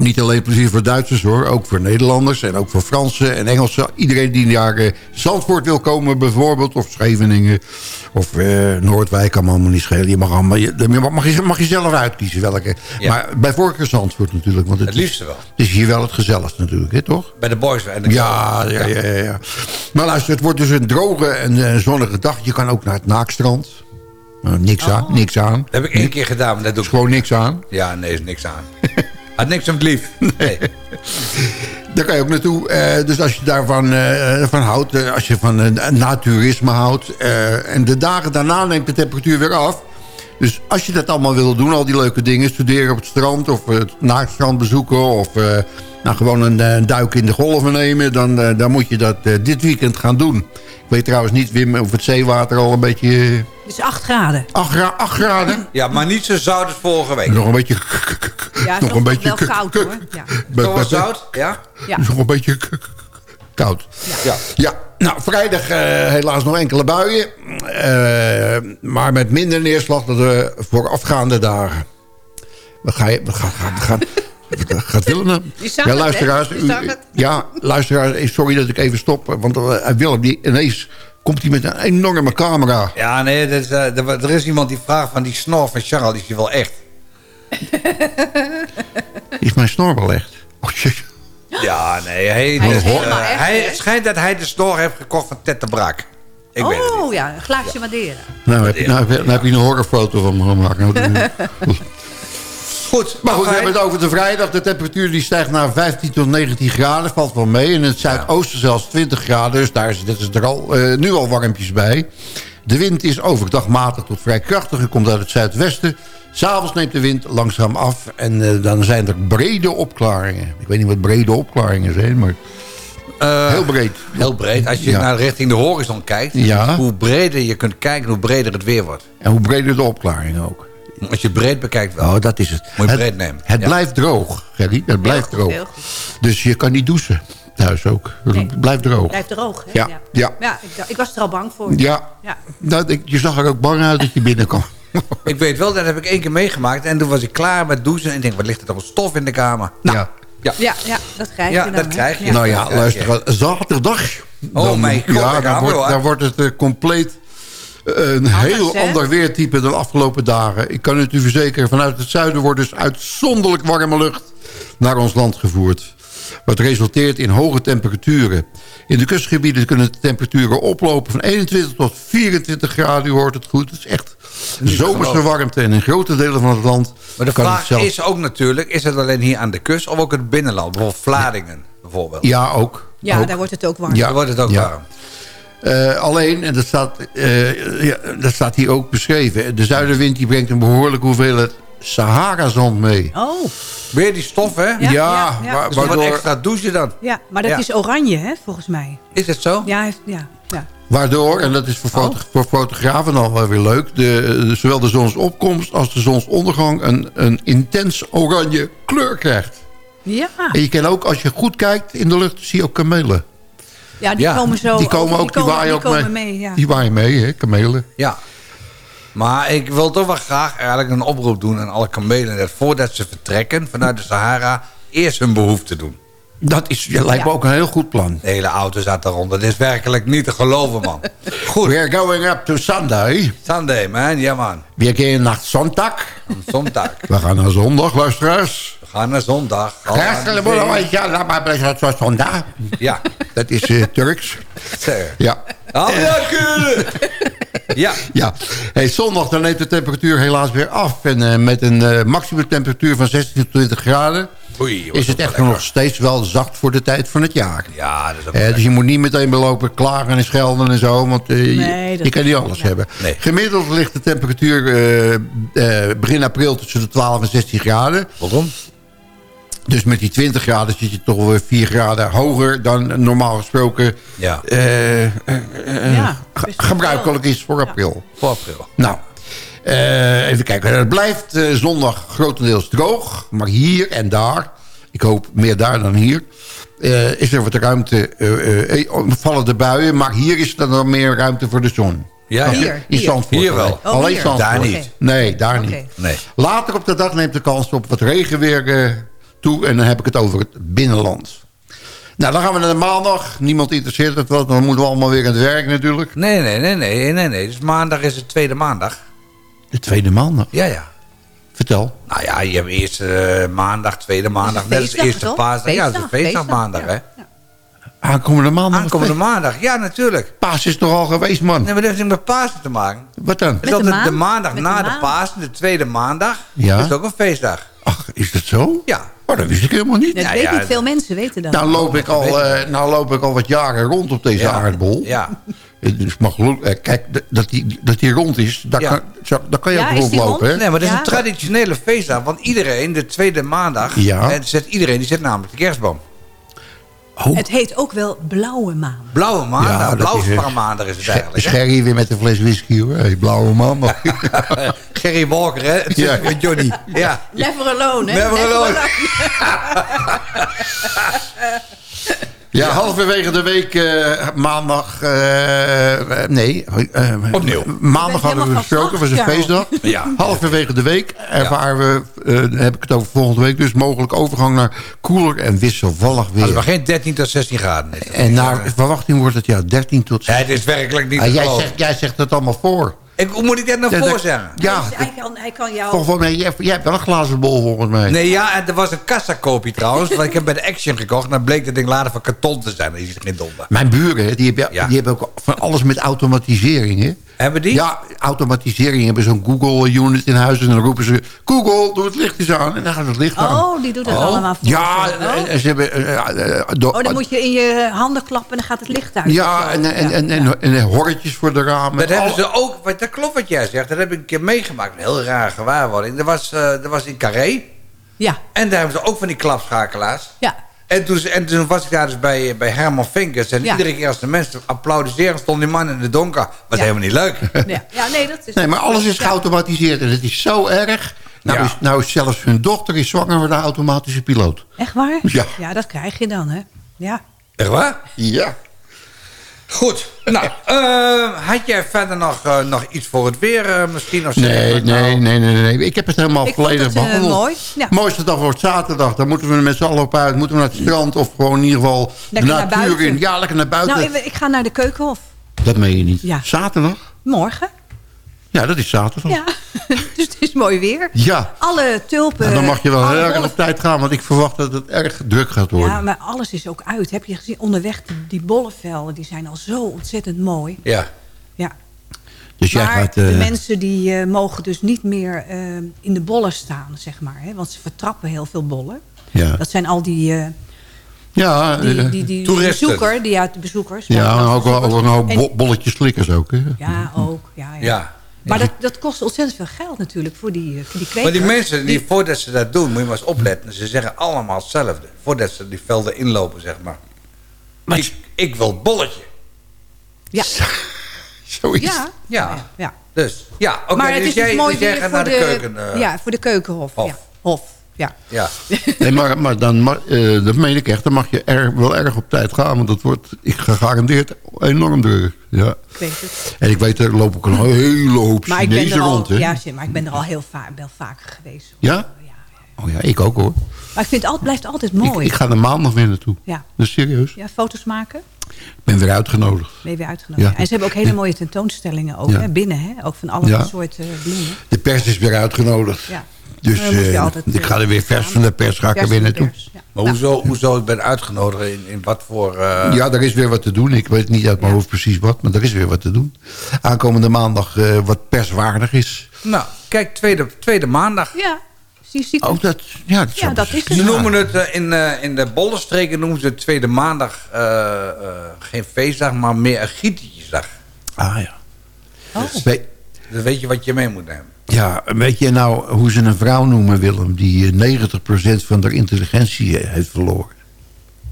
Niet alleen plezier voor Duitsers hoor, ook voor Nederlanders en ook voor Fransen en Engelsen. Iedereen die naar eh, Zandvoort wil komen bijvoorbeeld, of Scheveningen, of eh, Noordwijk, kan me allemaal niet schelen. Je mag, allemaal, je, mag, je, mag je zelf uitkiezen welke. Ja. Maar bij voorkeur Zandvoort natuurlijk. Want het, Het liefste wel. Het is hier wel het gezelligst natuurlijk, hè, toch? Bij de boys. En de Ja, ja, ja, ja, ja. Maar luister, het wordt dus een droge en eh, zonnige dag. Je kan ook naar het Naakstrand. Niks aan, niks aan. Dat heb ik één keer gedaan, maar dat doe ik gewoon niks aan. Ja, nee, is niks aan. Had niks om het lief. Nee. Daar kan je ook naartoe. Eh, dus als je daarvan eh, van houdt, eh, als je van naturisme houdt... en de dagen daarna neemt de temperatuur weer af. Dus als je dat allemaal wil doen, al die leuke dingen... studeren op het strand of het naakstrand bezoeken... of nou, gewoon een, een duik in de golven nemen... dan, dan moet je dat dit weekend gaan doen. Ik weet trouwens niet, Wim, of het zeewater al een beetje... eh, Het is 8 graden. 8, gra 8 graden? Ja, maar niet zo zout als vorige week. Nog een beetje... Ja, het is nog een beetje... wel koud hoor. Ja. Toch wel zout? Ja? Ja. Nog een beetje koud. Ja. Ja, nou, vrijdag eh, helaas nog enkele buien. Eh, maar met minder neerslag dan de voorafgaande dagen. We gaan... We gaan, gaan, gaan gaat Willem nou? Ja, luisteraars, u- ja, luisteraars, eh, sorry dat ik even stop. Want eh, Willem, die, ineens komt hij met een enorme camera. Ja, nee, dat is, eh, er, er is iemand die vraagt van die snor van Charles, is die wel echt? Is mijn snor wel echt? Oh, shit. Ja, nee, hij, Hij is dus, eh, helemaal echt, hij, hè? het schijnt dat hij de snor heeft gekocht van Ted de Braak. Ik weet het niet. Oh ja, een glaasje Madeira. Nou, heb je, nou, heb je, nou heb je een horrorfoto van me gemaakt. Goed, Maar goed, we hebben het over de vrijdag. De temperatuur die stijgt naar 15 tot 19 graden. Valt wel mee. In het zuidoosten zelfs 20 graden. Dus daar is, er al, eh, nu al warmpjes bij. De wind is overdag matig tot vrij krachtig. en komt uit het zuidwesten. S'avonds neemt de wind langzaam af. En eh, dan zijn er brede opklaringen. Ik weet niet wat brede opklaringen zijn, maar Eh, heel breed. Heel breed. Als je Ja. naar richting de horizon kijkt, Ja. hoe breder je kunt kijken, hoe breder het weer wordt. En hoe breder de opklaringen ook. Als je breed bekijkt wel. Oh, dat is het. Moet je het, breed nemen. Het Ja. blijft droog, Gerry. Het blijft goed, droog. heel goed. Dus je kan niet douchen. Thuis ook. Het blijft droog. Blijft droog, hè? Ja, ja. ja ik, ik was er al bang voor. Ja, Ja. Nou, ik- je zag er ook bang uit dat je binnenkwam. Ik weet wel, dat heb ik één keer meegemaakt. En toen was ik klaar met douchen. En ik denk, wat ligt er toch stof in de kamer? Nou, ja. ja. Ja, ja, dat krijg je Ja, dan. dat krijg je. Nou ja, luister, zaterdag. Oh mijn god, ja, wordt, dan wordt het eh, compleet een heel hè? ander weertype dan de afgelopen dagen. Ik kan het u verzekeren, vanuit het zuiden wordt dus uitzonderlijk warme lucht naar ons land gevoerd. Wat resulteert in hoge temperaturen. In de kustgebieden kunnen de temperaturen oplopen van 21 tot 24 graden. U hoort het goed. Het is echt zomerse warmte. En in grote delen van het land Maar de kan het vraag zelfs... is ook natuurlijk, is het alleen hier aan de kust of ook het binnenland? Bijvoorbeeld Vlaardingen, bijvoorbeeld. Ja, ook. Ja, ook. daar wordt het ook warm. Ja. Dan wordt het ook Ja. warm. Eh, alleen, en dat staat, eh, ja, dat staat hier ook beschreven... de zuidenwind die brengt een behoorlijke hoeveelheid Sahara-zand mee. Oh, Weer die stof, hè? Ja, Ja, ja, ja. wa- Dus waardoor, extra douche dan. ja, maar dat Ja. is oranje, hè, volgens mij. Is het zo? Ja, heeft- ja, ja. waardoor, en dat is voor, foto, voor fotografen al wel weer leuk... De, de- zowel de zonsopkomst als de zonsondergang... een, een intens oranje kleur krijgt. Ja, En je kan ook, als je goed kijkt in de lucht... zie je ook kamelen. Ja die Ja, komen zo... die komen ook, die, waaien die ook mee. mee. ja. Die waaien mee, hè, kamelen. Ja. Maar ik wil toch wel graag eigenlijk een oproep doen aan alle kamelen... dat voordat ze vertrekken vanuit de Sahara... eerst hun behoefte doen. Dat is, ja, lijkt me ook een heel goed plan. De hele auto staat eronder. Dit is werkelijk niet te geloven, man. Goed. We're going up to Sunday. Sunday, man. Ja, man. We gaan naar zondag. Zondag. We gaan naar zondag, luisteraars. We gaan naar zondag. Gisteren willen we ja, laat maar blijven zoals zondag. Ja. Dat is eh, Turks. Ja. Oh, ja. Ja. Ja. Hey, zondag dan neemt de temperatuur helaas weer af. En eh, met een eh maximum temperatuur van 16 tot 20 graden... Oei, wat is het echt nog steeds wel zacht voor de tijd van het jaar. Ja, dat is ook Eh, dus je moet niet meteen belopen klagen en schelden en zo. Want eh, Nee, je, kan niet alles hebben. Nee. Gemiddeld ligt de temperatuur eh, eh, begin april tussen de 12 en 16 graden. Waarom? Dus met die 20 graden zit je toch weer 4 graden hoger dan normaal gesproken Ja. eh, eh, eh, best wel gebruikelijk is voor april. Voor april. Nou, eh, even kijken. Het blijft eh, zondag grotendeels droog. Maar hier en daar, ik hoop meer daar dan hier... eh, is er wat ruimte, eh, eh, vallen de buien. Maar hier is er dan meer ruimte voor de zon. Ja, Hier, In. Zandvoort. Hier wel. Oh, Alleen hier. Zandvoort. Daar niet. Nee, daar niet. Nee. Later op de dag neemt de kans op wat regenweer eh, toe. En dan heb ik het over het binnenland. Nou, dan gaan we naar de maandag. Niemand interesseert het wel. Dan moeten we allemaal weer aan het werk natuurlijk. Nee, nee, nee, nee, nee, nee. Dus maandag is het tweede maandag. De tweede maandag. Ja, ja. Vertel. Nou ja, je hebt eerst eh, maandag, tweede maandag. Net als eerste paasdag. Ja, dat is een Feestdag, maandag, hè. Aankomende maandag. Aankomende maandag. Ja, natuurlijk. Paas is toch al geweest, man? Nee, maar dat heeft niks met Pasen te maken. Wat dan? Is de altijd maan? de maandag Met na de? Pasen, de tweede maandag. Ja. Is het ook een feestdag. Ach, is dat zo? Ja. Oh, dat wist ik helemaal niet. Dat weet niet veel mensen weten dat. Nou loop, ik al, eh, nou loop ik al wat jaren rond op deze aardbol. Ja. Dus mag eh, kijk, dat die, dat die rond is, daar, Ja. kan, daar kan je Ja, ook is die rondlopen. rond? Hè? Nee, maar dat is Ja. een traditionele feestdag. Want iedereen, de tweede maandag, Ja. eh, zet iedereen die zet namelijk de kerstboom. Het heet ook wel blauwe maan. Blauwe maandag, Ja, dat blauwe is, eh, maandag is het eigenlijk. Scherry weer met een fles whisky hoor. Hey, blauwe man. Gerry Walker, hè? Het Ja. met Johnny. Ja. Never alone, hè? Never alone. Ja, halverwege de week eh, maandag... eh, nee. eh, Opnieuw. Maandag hadden we besproken, was een feestdag. Ja. Halverwege de week ervaren we, eh, dan heb ik het over volgende week... dus mogelijk overgang naar koeler en wisselvallig Als het weer. maar geen 13 tot 16 graden is. En naar verwachting wordt het ja 13 tot Ja, het is werkelijk niet Ah, te jij, zegt, jij zegt het allemaal voor. Ik, hoe moet ik dat nou Ja, voorzeggen? Ja, Dus hij, kan, hij kan jou... volgens mij, jij, jij hebt wel een glazen bol volgens mij. Nee, ja, en er was een kassakoopje trouwens. Want ik heb bij de Action gekocht. En dan bleek dat ding later van karton te zijn. Dat is geen donder. Mijn buren, die hebben, Ja. die hebben ook van alles met automatisering. Hè? Hebben die? Ja, automatisering. hebben zo'n Google-unit in huis. En dan roepen ze, Google, doe het licht eens aan. En dan gaat het licht aan. Oh, die doet dat allemaal voor Ja, Oh. en ze hebben... eh, eh, Oh, dan moet je in je handen klappen en dan gaat het licht uit. ja, en, en, en, en, en horretjes voor de ramen. Dat hebben Al- ze ook, wat- dat klopt wat jij zegt. Dat heb ik een keer meegemaakt. Een heel rare gewaarwording. Dat was, eh, dat was in Carré. Ja, En daar hebben ze ook van die klapschakelaars. ja. En toen, en toen was ik daar dus bij, bij Herman Vinkers. En Ja. iedere keer als de mensen applaudisseren... stond die man in de donker. Was Ja. helemaal niet leuk. Ja, ja nee, dat is... Nee, maar alles is geautomatiseerd. En het is zo erg. Nou, Ja. is, nou is zelfs hun dochter is zwanger met een automatische piloot. Echt waar? Ja. Ja, dat krijg je dan, hè? Ja. Echt waar? Ja. Goed. Nou, eh, had jij verder nog, eh, nog iets voor het weer eh, misschien? Of je Nee, nee, nou, nee, nee, nee. Ik heb het helemaal Ik volledig het, eh, behandeld. mooi, ja. Mooiste dag wordt zaterdag. Dan moeten we met z'n allen op uit. Moeten we naar het strand of gewoon in ieder geval Lekker de naar natuur buiten. in. Ja, lekker naar buiten. Nou, ik, ik ga naar de Keukenhof. Dat meen je niet. Ja. Zaterdag? Morgen. Ja, dat is zaterdag. Ja. dus het is mooi weer. Ja. Alle tulpen... En dan mag je wel heel erg op tijd gaan. Want ik verwacht dat het erg druk gaat worden. Ja, maar alles is ook uit. Heb je gezien? Onderweg, die, bollenvelden, die zijn al zo ontzettend mooi. Ja. Ja. dus jij gaat... de eh, mensen die eh, mogen dus niet meer eh, in de bollen staan, zeg maar. Hè? Want ze vertrappen heel veel bollen. ja, Dat zijn al die, ja, die, die, die toeristen. bezoeker, die uit de bezoekers. ja ook wel ook een hoop bo- bolletjes slikkers ook. Hè? Ja, ook. Ja, ja. Ja. Maar dat, dat kost ontzettend veel geld natuurlijk voor die, eh, voor die kwekers. Maar die mensen, die, voordat ze dat doen, moet je maar eens opletten. Ze zeggen allemaal hetzelfde. Voordat ze die velden inlopen, zeg maar. ik, ik wil bolletje. Ja, Zo is ja. Ja. ja. Dus, ja, oké. maar het dus is jij, dus mooi dus jij weer gaat voor naar de, de, keuken. eh, ja, voor de keukenhof. Hof. Ja. Hof, ja. ja. Nee, maar, maar dan, mag- eh, dat meen ik echt. Dan mag je er, wel erg op tijd gaan. Want dat wordt ik gegarandeerd enorm druk. Ja. Ik weet het. En ik weet, er loop ook een hele hoop Maar ik ben Chinezen er al, rond. Hè? ja, maar ik ben er al heel vaak, wel vaker geweest. Ja? Oh ja, ik ook hoor. Maar ik vind het, al- blijft altijd Ik, mooi. ik ga er maandag weer naartoe. Ja. Dat is serieus. ja, foto's maken. Ik ben weer uitgenodigd. Ben je weer uitgenodigd. Ja. En ze hebben ook hele mooie tentoonstellingen ook, Ja. hè, binnen. Hè? Ook van alle Ja. soorten bloemen. De pers is weer uitgenodigd. Ja. Dus eh, altijd, ik ga er weer vers van de pers ga ik er weer naartoe. Maar hoezo, hoezo ik ben uitgenodigd in, in wat voor... eh, Ja, er is weer wat te doen. Ik weet niet uit mijn hoofd precies wat, maar er is weer wat te doen. Aankomende maandag eh, wat perswaardig is. Nou, kijk, tweede, tweede maandag. Ja, zie Ook dat, ja, dat, Ja, dat best- is Ze het. noemen het eh, in, eh, in de bollenstreken noemen ze het tweede maandag eh, eh, geen feestdag, maar meer een gietjesdag. Ah ja. Oh. Weet, Dan weet je wat je mee moet nemen. Ja, weet je nou hoe ze een vrouw noemen, Willem... die eh, 90% van haar intelligentie eh, heeft verloren?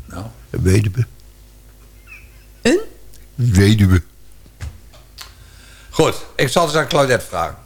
Nou. Een weduwe. Een? Weduwe. Goed, ik zal het eens aan Claudette vragen.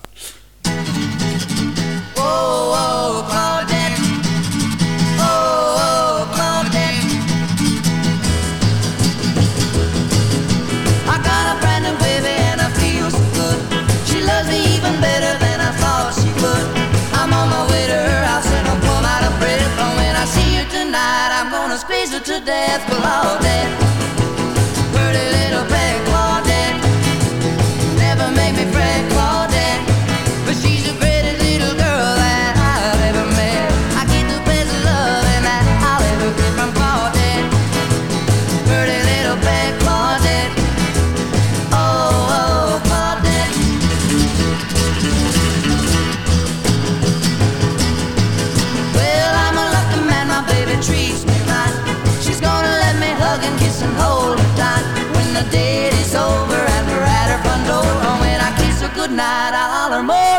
To death. Claudette. Pretty night, I'll learn more.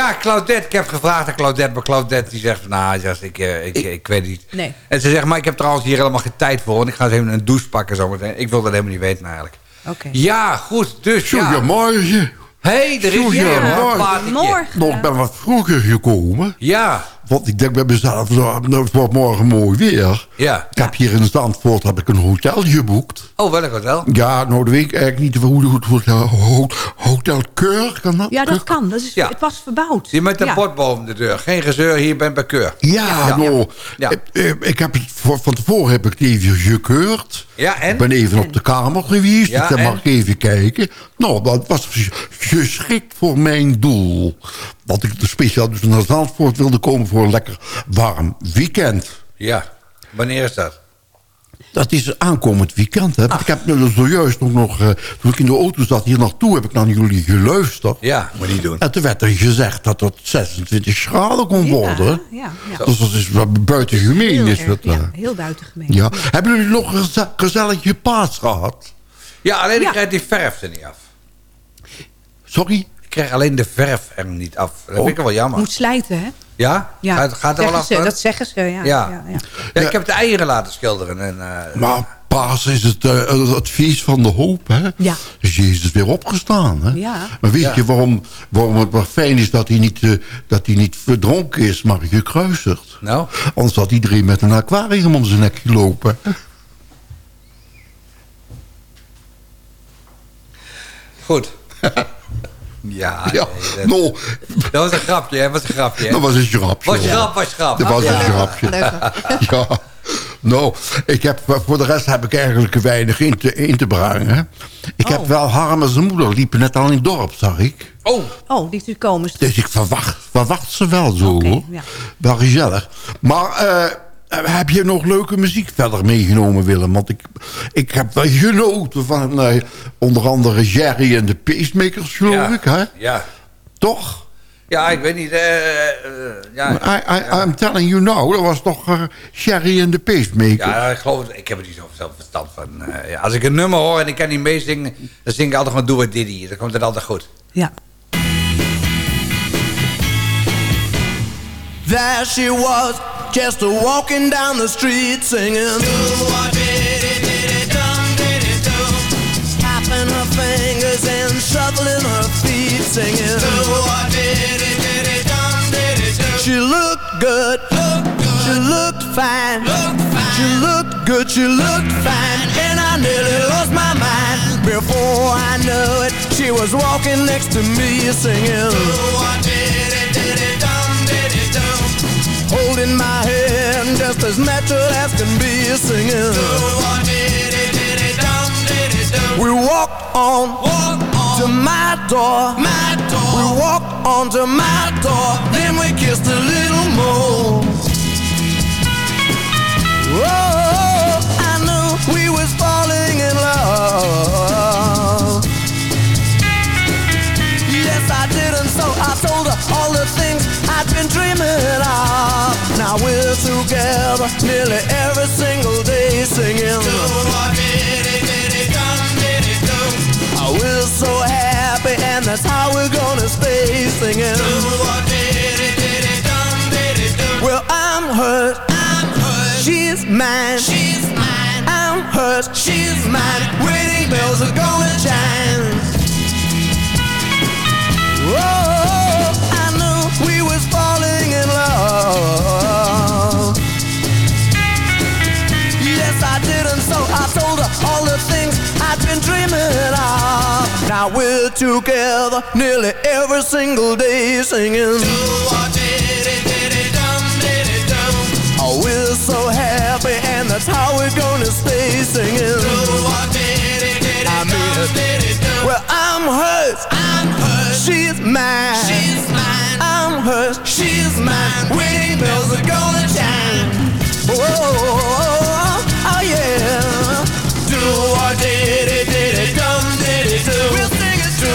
Ja, Claudette. Ik heb gevraagd aan Claudette. Maar Claudette die zegt van... Nou, zegt, ik, eh, ik, ik, weet het niet. Nee. En ze zegt, maar ik heb trouwens hier helemaal geen tijd voor. Want ik ga eens even een douche pakken zometeen. Ik wil dat helemaal niet weten eigenlijk. Oké. Ja, goed. Dus ja. Goedemorgen. Hé, hey, er is weer een plaatje. Nog, ik ben wat vroeger gekomen. Ja. Want ik denk bij mezelf, nou, het wordt morgen mooi weer. Ja. Ik heb hier in Zandvoort heb ik een hotel geboekt. Oh, welk hotel? Ja, nou dat weet ik eigenlijk niet hoe het hotel, ho- hotel Keur kan dat? Ja, dat kan. Dat is, Ja. Het was verbouwd. Die met een Ja. bord boven de deur. Geen gezeur, hier ben bij Keur. Ja, nou, Ja. eh, eh, ik heb het voor, van tevoren heb ik het even gekeurd. Ja, en? Ik ben even op de kamer geweest. Ja, ik mag ik even kijken. Nou, dat was geschikt voor mijn doel. Dat ik speciaal dus naar Zandvoort wilde komen voor een lekker warm weekend. Ja. Wanneer is dat? Dat is aankomend weekend. Hè? Ik heb nu zojuist ook nog, eh, toen ik in de auto zat hier naartoe, heb ik naar jullie geluisterd. Ja, moet niet doen. En toen werd er gezegd dat het 26 graden kon worden. Ja, ja. Dus dat is buitengemeen. Heel Is erg, dat, ja, eh. heel buitengemeen. ja. Hebben jullie nog een geze- gezellig je paas gehad? Ja, alleen ik Ja. krijg die verf er niet af. Sorry? Ik krijg alleen de verf er niet af. Dat vind ik wel jammer. Moet slijten, hè? Ja? Ja, Gaat, gaat er wel af? ze, dat zeggen ze, ja. Ja. ja, ja. Ja, ik heb de eieren laten schilderen. En, eh, Maar paas is het, eh, het feest van de hoop. Hè? Ja. Is Jezus weer opgestaan. Hè? Ja. Maar weet Ja. je waarom, waarom het maar fijn is dat hij, niet, eh, dat hij niet verdronken is, maar gekruisigd? Nou? Anders had iedereen met een aquarium om zijn nek gelopen. Goed. ja, Ja, nee, dat, nou, dat was een grapje, hè? Dat was een grapje, hè? dat was een grapje. Was grap, was grap. Dat was Ja. een grapje. Ja. Nou, ik heb, voor de rest heb ik eigenlijk weinig in te, in te brengen. Ik heb wel Harm en zijn moeder liepen net al in het dorp, zag ik. Oh, Oh, die komen. Dus ik verwacht, verwacht ze wel zo, hoor. ja. Wel gezellig. Maar eh, heb je nog leuke muziek verder meegenomen, Willem? Want ik, ik heb wel genoten van eh, onder andere Jerry en de Pacemakers, geloof ja. ik. Hè? Ja. Toch? Ja, ik weet niet. eh, eh, ja, I, I, I'm telling you now, dat was toch eh, Jerry en de Pacemakers? ja, ik geloof het. Ik heb er niet zoveel verstand van. Eh, ja, als ik een nummer hoor en ik kan niet meezingen... dan zing ik altijd gewoon Doe het Diddy. Dan komt het altijd goed. Ja. There she was, just walking down the street singing. Tapping her fingers and shuffling her feet singing. She looked good, she looked fine. She looked good, she looked fine. And I nearly lost my mind. Before I knew it, she was walking next to me singing. Holding my hand just as natural as can be singing. We walked on, to my door. my door. We walked on to my door. Then we kissed a little more. Oh, I knew we was falling in love. Yes, I did, and so I told her all the things I'd been dreaming of. Now we're together nearly every single day singing. Oh, we're so happy, and that's how we're gonna stay singing. Well, I'm hurt. mine. She's mine. I'm hers. She's mine. Wedding bells are gonna chime. Oh, Yes, I did, and so I told her all the things I'd been dreaming of. Now we're together nearly every single day singing. Bells are gonna chime. Oh, oh, oh, yeah. Do or did it, did it, dum did it do. We'll sing it Do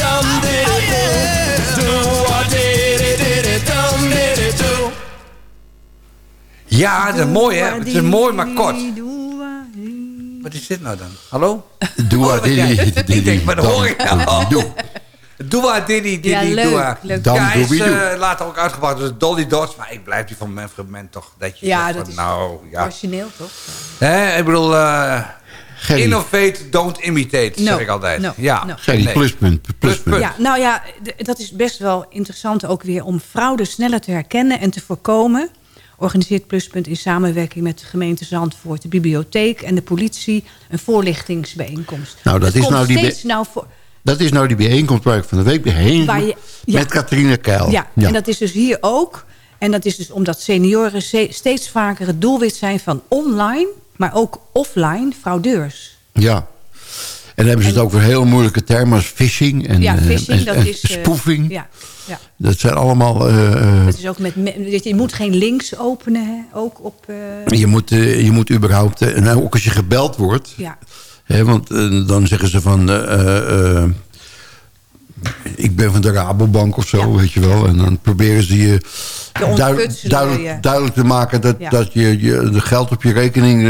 dum do. Do dum do. Ja, dat is mooi hè. Het is mooi, maar kort. Wat is dit nou dan? Hallo? Doe Oh, diddy, Ik denk, wat hoor ik nou? doe. Doa diddy diddy Ja, leuk, doa. leuk. Ja, hij is eh, later ook uitgebracht door Dolly Dots. Maar ik blijf die van Manfred Mann toch. Dat je Ja, zegt dat van, is nou, ja. origineel toch? Hè, ik bedoel, eh, Gerry, innovate, don't imitate, No, zeg ik altijd. no, ja. no. Gerry, Nee. pluspunt, pluspunt. Ja, nou ja, dat is best wel interessant ook weer om fraude sneller te herkennen en te voorkomen. Organiseert Pluspunt in samenwerking met de gemeente Zandvoort, de bibliotheek en de politie een voorlichtingsbijeenkomst. Nou, dat Het is nou die steeds nou voor. Dat is nou die bijeenkomst waar ik van de week heen Waar je- ja. met Katrine Keil. Ja, en dat is dus hier ook. En dat is dus omdat senioren se- steeds vaker het doelwit zijn van online, maar ook offline fraudeurs. Ja. En dan hebben ze het ook voor hele moeilijke termen als phishing en, ja, eh, phishing, en- dat en is... eh, ja, ja. Dat zijn allemaal... Het is ook met, je, moet geen links openen, hè? ook op... je, moet, je moet überhaupt... nou, ook als je gebeld wordt... ja. Want eh, dan zeggen ze van... eh, eh, ik ben van de Rabobank of zo, weet je wel. En dan proberen ze je duidelijk, duidelijk te maken... dat, Ja. dat je, je de geld op je rekening...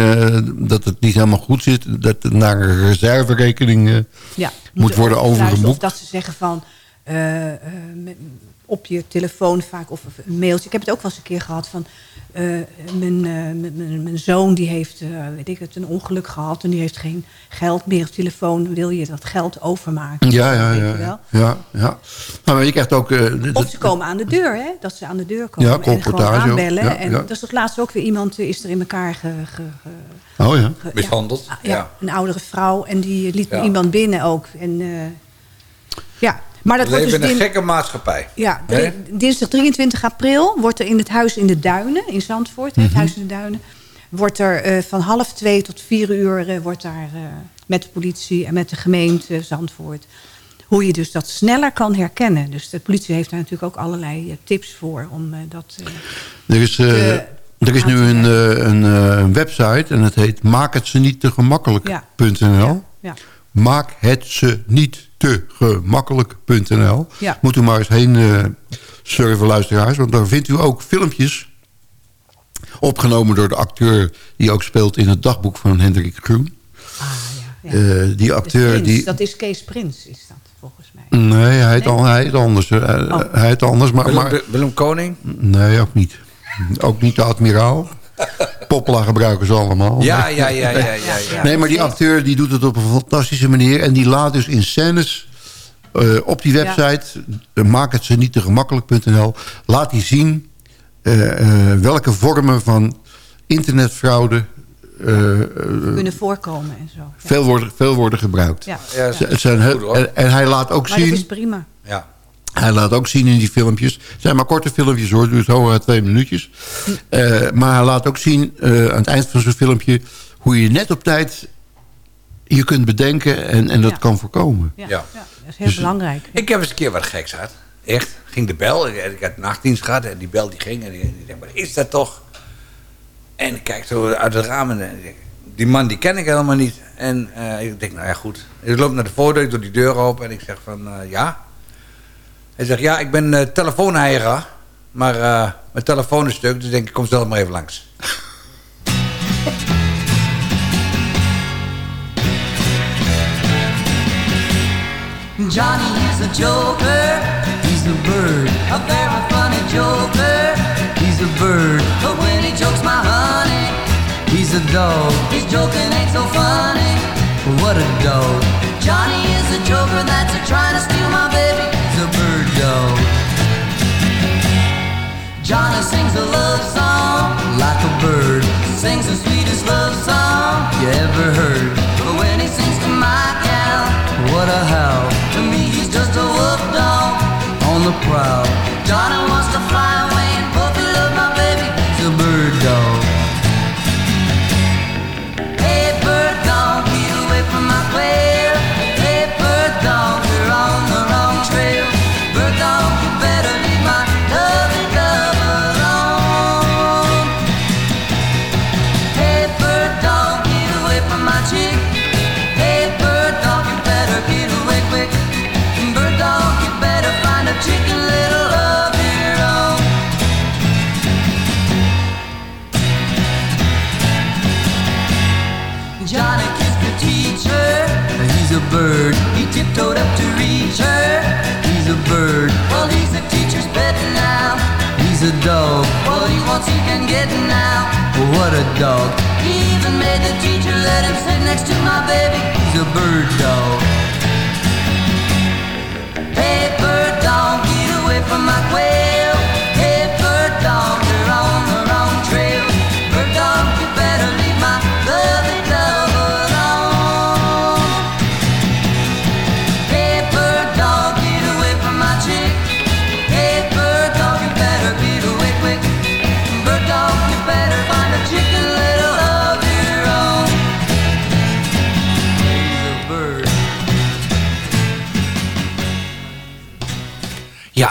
dat het niet helemaal goed zit. Dat het naar een reserverekening Ja, moet worden. Of overgeboekt. dat ze zeggen van eh, eh, met- op je telefoon vaak of een mailtje. Ik heb het ook wel eens een keer gehad van eh, mijn, eh, mijn, zoon die heeft eh, weet ik het, een ongeluk gehad en die heeft geen geld meer op telefoon. Wil je dat geld overmaken? Ja, ja, ja. je wel? ja, ja. Nou, maar je krijgt ook... eh, Of ze komen aan de deur, hè? Dat ze aan de deur komen Ja, en gewoon aanbellen. Ja, en ja. dat is toch laatst ook weer iemand is er in elkaar ge, ge- ge- oh ja. ge- Mishandeld, ja, ja. Een oudere vrouw en die liet Ja. iemand binnen ook. En, eh, ja, maar dat We wordt leven dus in een gekke maatschappij. Ja, dinsdag 23 april wordt er in het Huis in de Duinen in Zandvoort, het Mhm. Huis in de Duinen, wordt er eh, van half twee tot vier uur eh, wordt daar eh, met de politie en met de gemeente Zandvoort hoe je dus dat sneller kan herkennen. Dus de politie heeft daar natuurlijk ook allerlei tips voor om eh, dat. eh, Er is, eh, de- er is nu een, eh, een, eh, website en het heet maak het ze niet te gemakkelijk.nl. ja. Maak het ze niet te gemakkelijk.nl. Ja. Moet u maar eens heen eh surfen, luisteraars. Want daar vindt u ook filmpjes opgenomen door de acteur... die ook speelt in het dagboek van Hendrik Groen. Ah, ja. Eh, die acteur... Prins, die, Dat is Kees Prins, is dat volgens mij. Nee, hij heet, Nee? Al, hij heet anders. eh, Oh. Hij heet anders, maar... Willem, maar Willem Koning? nee, ook niet. Ook niet de admiraal. Poppela gebruiken ze allemaal. Ja, ja, ja, ja, ja, ja. Nee, maar die acteur die doet het op een fantastische manier. En die laat dus in scènes eh, op die website... eh, maak het ze niet te gemakkelijk.nl... laat hij zien eh, eh, welke vormen van internetfraude... eh, eh, Kunnen voorkomen en zo. Ja. veel, worden, veel worden gebruikt. Ja. Ja, het zijn heel- en, en hij laat ook Maar dat is prima. Ja. Hij laat ook zien in die filmpjes. Het zijn maar korte filmpjes hoor, duurt hooguit twee minuutjes. Eh, maar hij laat ook zien eh, aan het eind van zijn filmpje... hoe je net op tijd je kunt bedenken en, en dat Ja. kan voorkomen. Ja, Ja. ja. dat is heel Dus- belangrijk. Ik heb eens een keer wat geks gehad. Echt. Ging de bel. Ik, ik had nachtdienst gehad en die bel die ging. En die denk, wat is dat toch? En ik kijk zo uit het raam en ik denk, die man die ken ik helemaal niet. En eh, ik denk, nou ja goed. Ik loop naar de voordeur, ik doe die deur open en ik zeg van, eh, ja. Hij zegt, ja, ik ben eh telefoonheieraar. Maar eh, mijn telefoon is stuk, dus denk ik, kom zelf maar even langs. Johnny is a joker. He's a bird. A very funny joker. He's a bird. But when he jokes my honey. a dog. His joking ain't so funny. What a dog. Johnny is a joker that's a trying to steal my baby. Johnny sings a love song. Like a bird. Sings the sweetest love song you ever heard. But when he sings to my gal, What a howl. to me he's just a wolf dog. On the prowl. Johnny Johnny kissed the teacher. He's a bird. He tiptoed up to reach her. He's a bird. Well, he's the teacher's pet now. He's a dog. What he wants, he can get now. Well, What a dog. He even made the teacher let him sit next to my baby. He's a bird dog. Hey, bird dog, get away from my.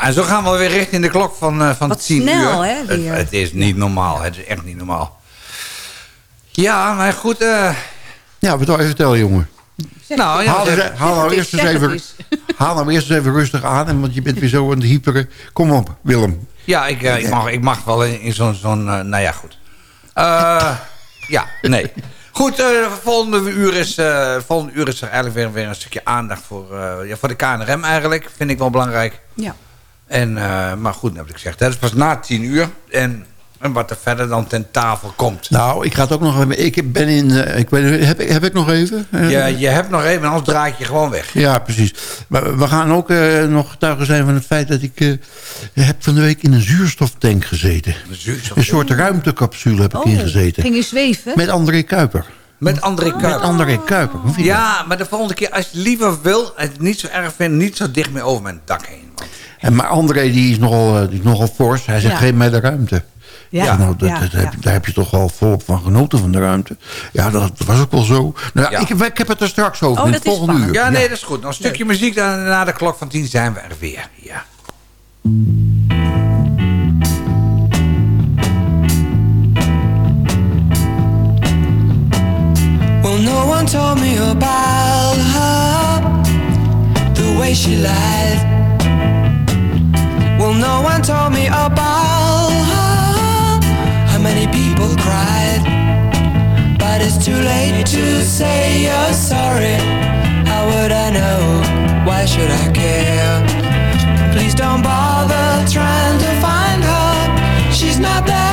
Ja, en zo gaan we weer richting de klok van, eh van Wat 10 snel, uur. hè, Het, weer. het is niet normaal. Het is echt niet normaal. Ja, maar goed. eh Ja, wat wil je vertellen, jongen? nou, ja, haal, zeg- eens- haal nou het eerst eens, even, haal nou eerst eens even rustig aan. en Want je bent weer zo aan het hyperen. Kom op, Willem. ja ik, eh, ik, mag, ik mag wel in, in zo'n... zo'n eh, nou ja, goed. Eh, ja, nee. Goed, eh, volgende, uur is, eh, volgende uur is er eigenlijk weer, weer een stukje aandacht voor, eh, ja, voor de KNRM eigenlijk. Vind ik wel belangrijk. Ja. En, eh, maar goed, dat heb ik gezegd. hè, Dat is pas na tien uur. En, en wat er verder dan ten tafel komt. Nou, ik ga het ook nog even... Ik ben in... eh, ik heb, ik- heb ik nog even? Eh, Ja, je hebt nog even, anders draai ik je gewoon weg. Ja, precies. Maar we gaan ook eh, nog getuigen zijn van het feit dat ik... eh, heb van de week in een zuurstoftank gezeten. Zuurstof. Een soort ruimtecapsule heb ik Oh, ingezeten. ging je zweven? Met André Kuiper. Met André Met Kuiper. André Kuiper. Ja, maar de volgende keer, als je het liever wil... en het niet zo erg vindt, niet zo dicht meer over mijn dak heen. Want En, maar André die is nogal, eh, die is nogal fors. Hij zegt, Ja. geef mij de ruimte. Ja, nou, dat, ja, dat ja. Heb, daar heb je toch wel volop van genoten van de ruimte. Ja, dat was ook wel zo. Nou. Ik, ik heb het er straks over Oh, in het volgende uur. Ja, nee, dat is goed. Nog een stukje muziek, dan na de klok van tien zijn we er weer. Ja. Well, no one told me about her, the way she lied. No one told me about how many people cried. But it's too late to say you're sorry. How would I know? Why should I care? Please don't bother trying to find her. She's not there.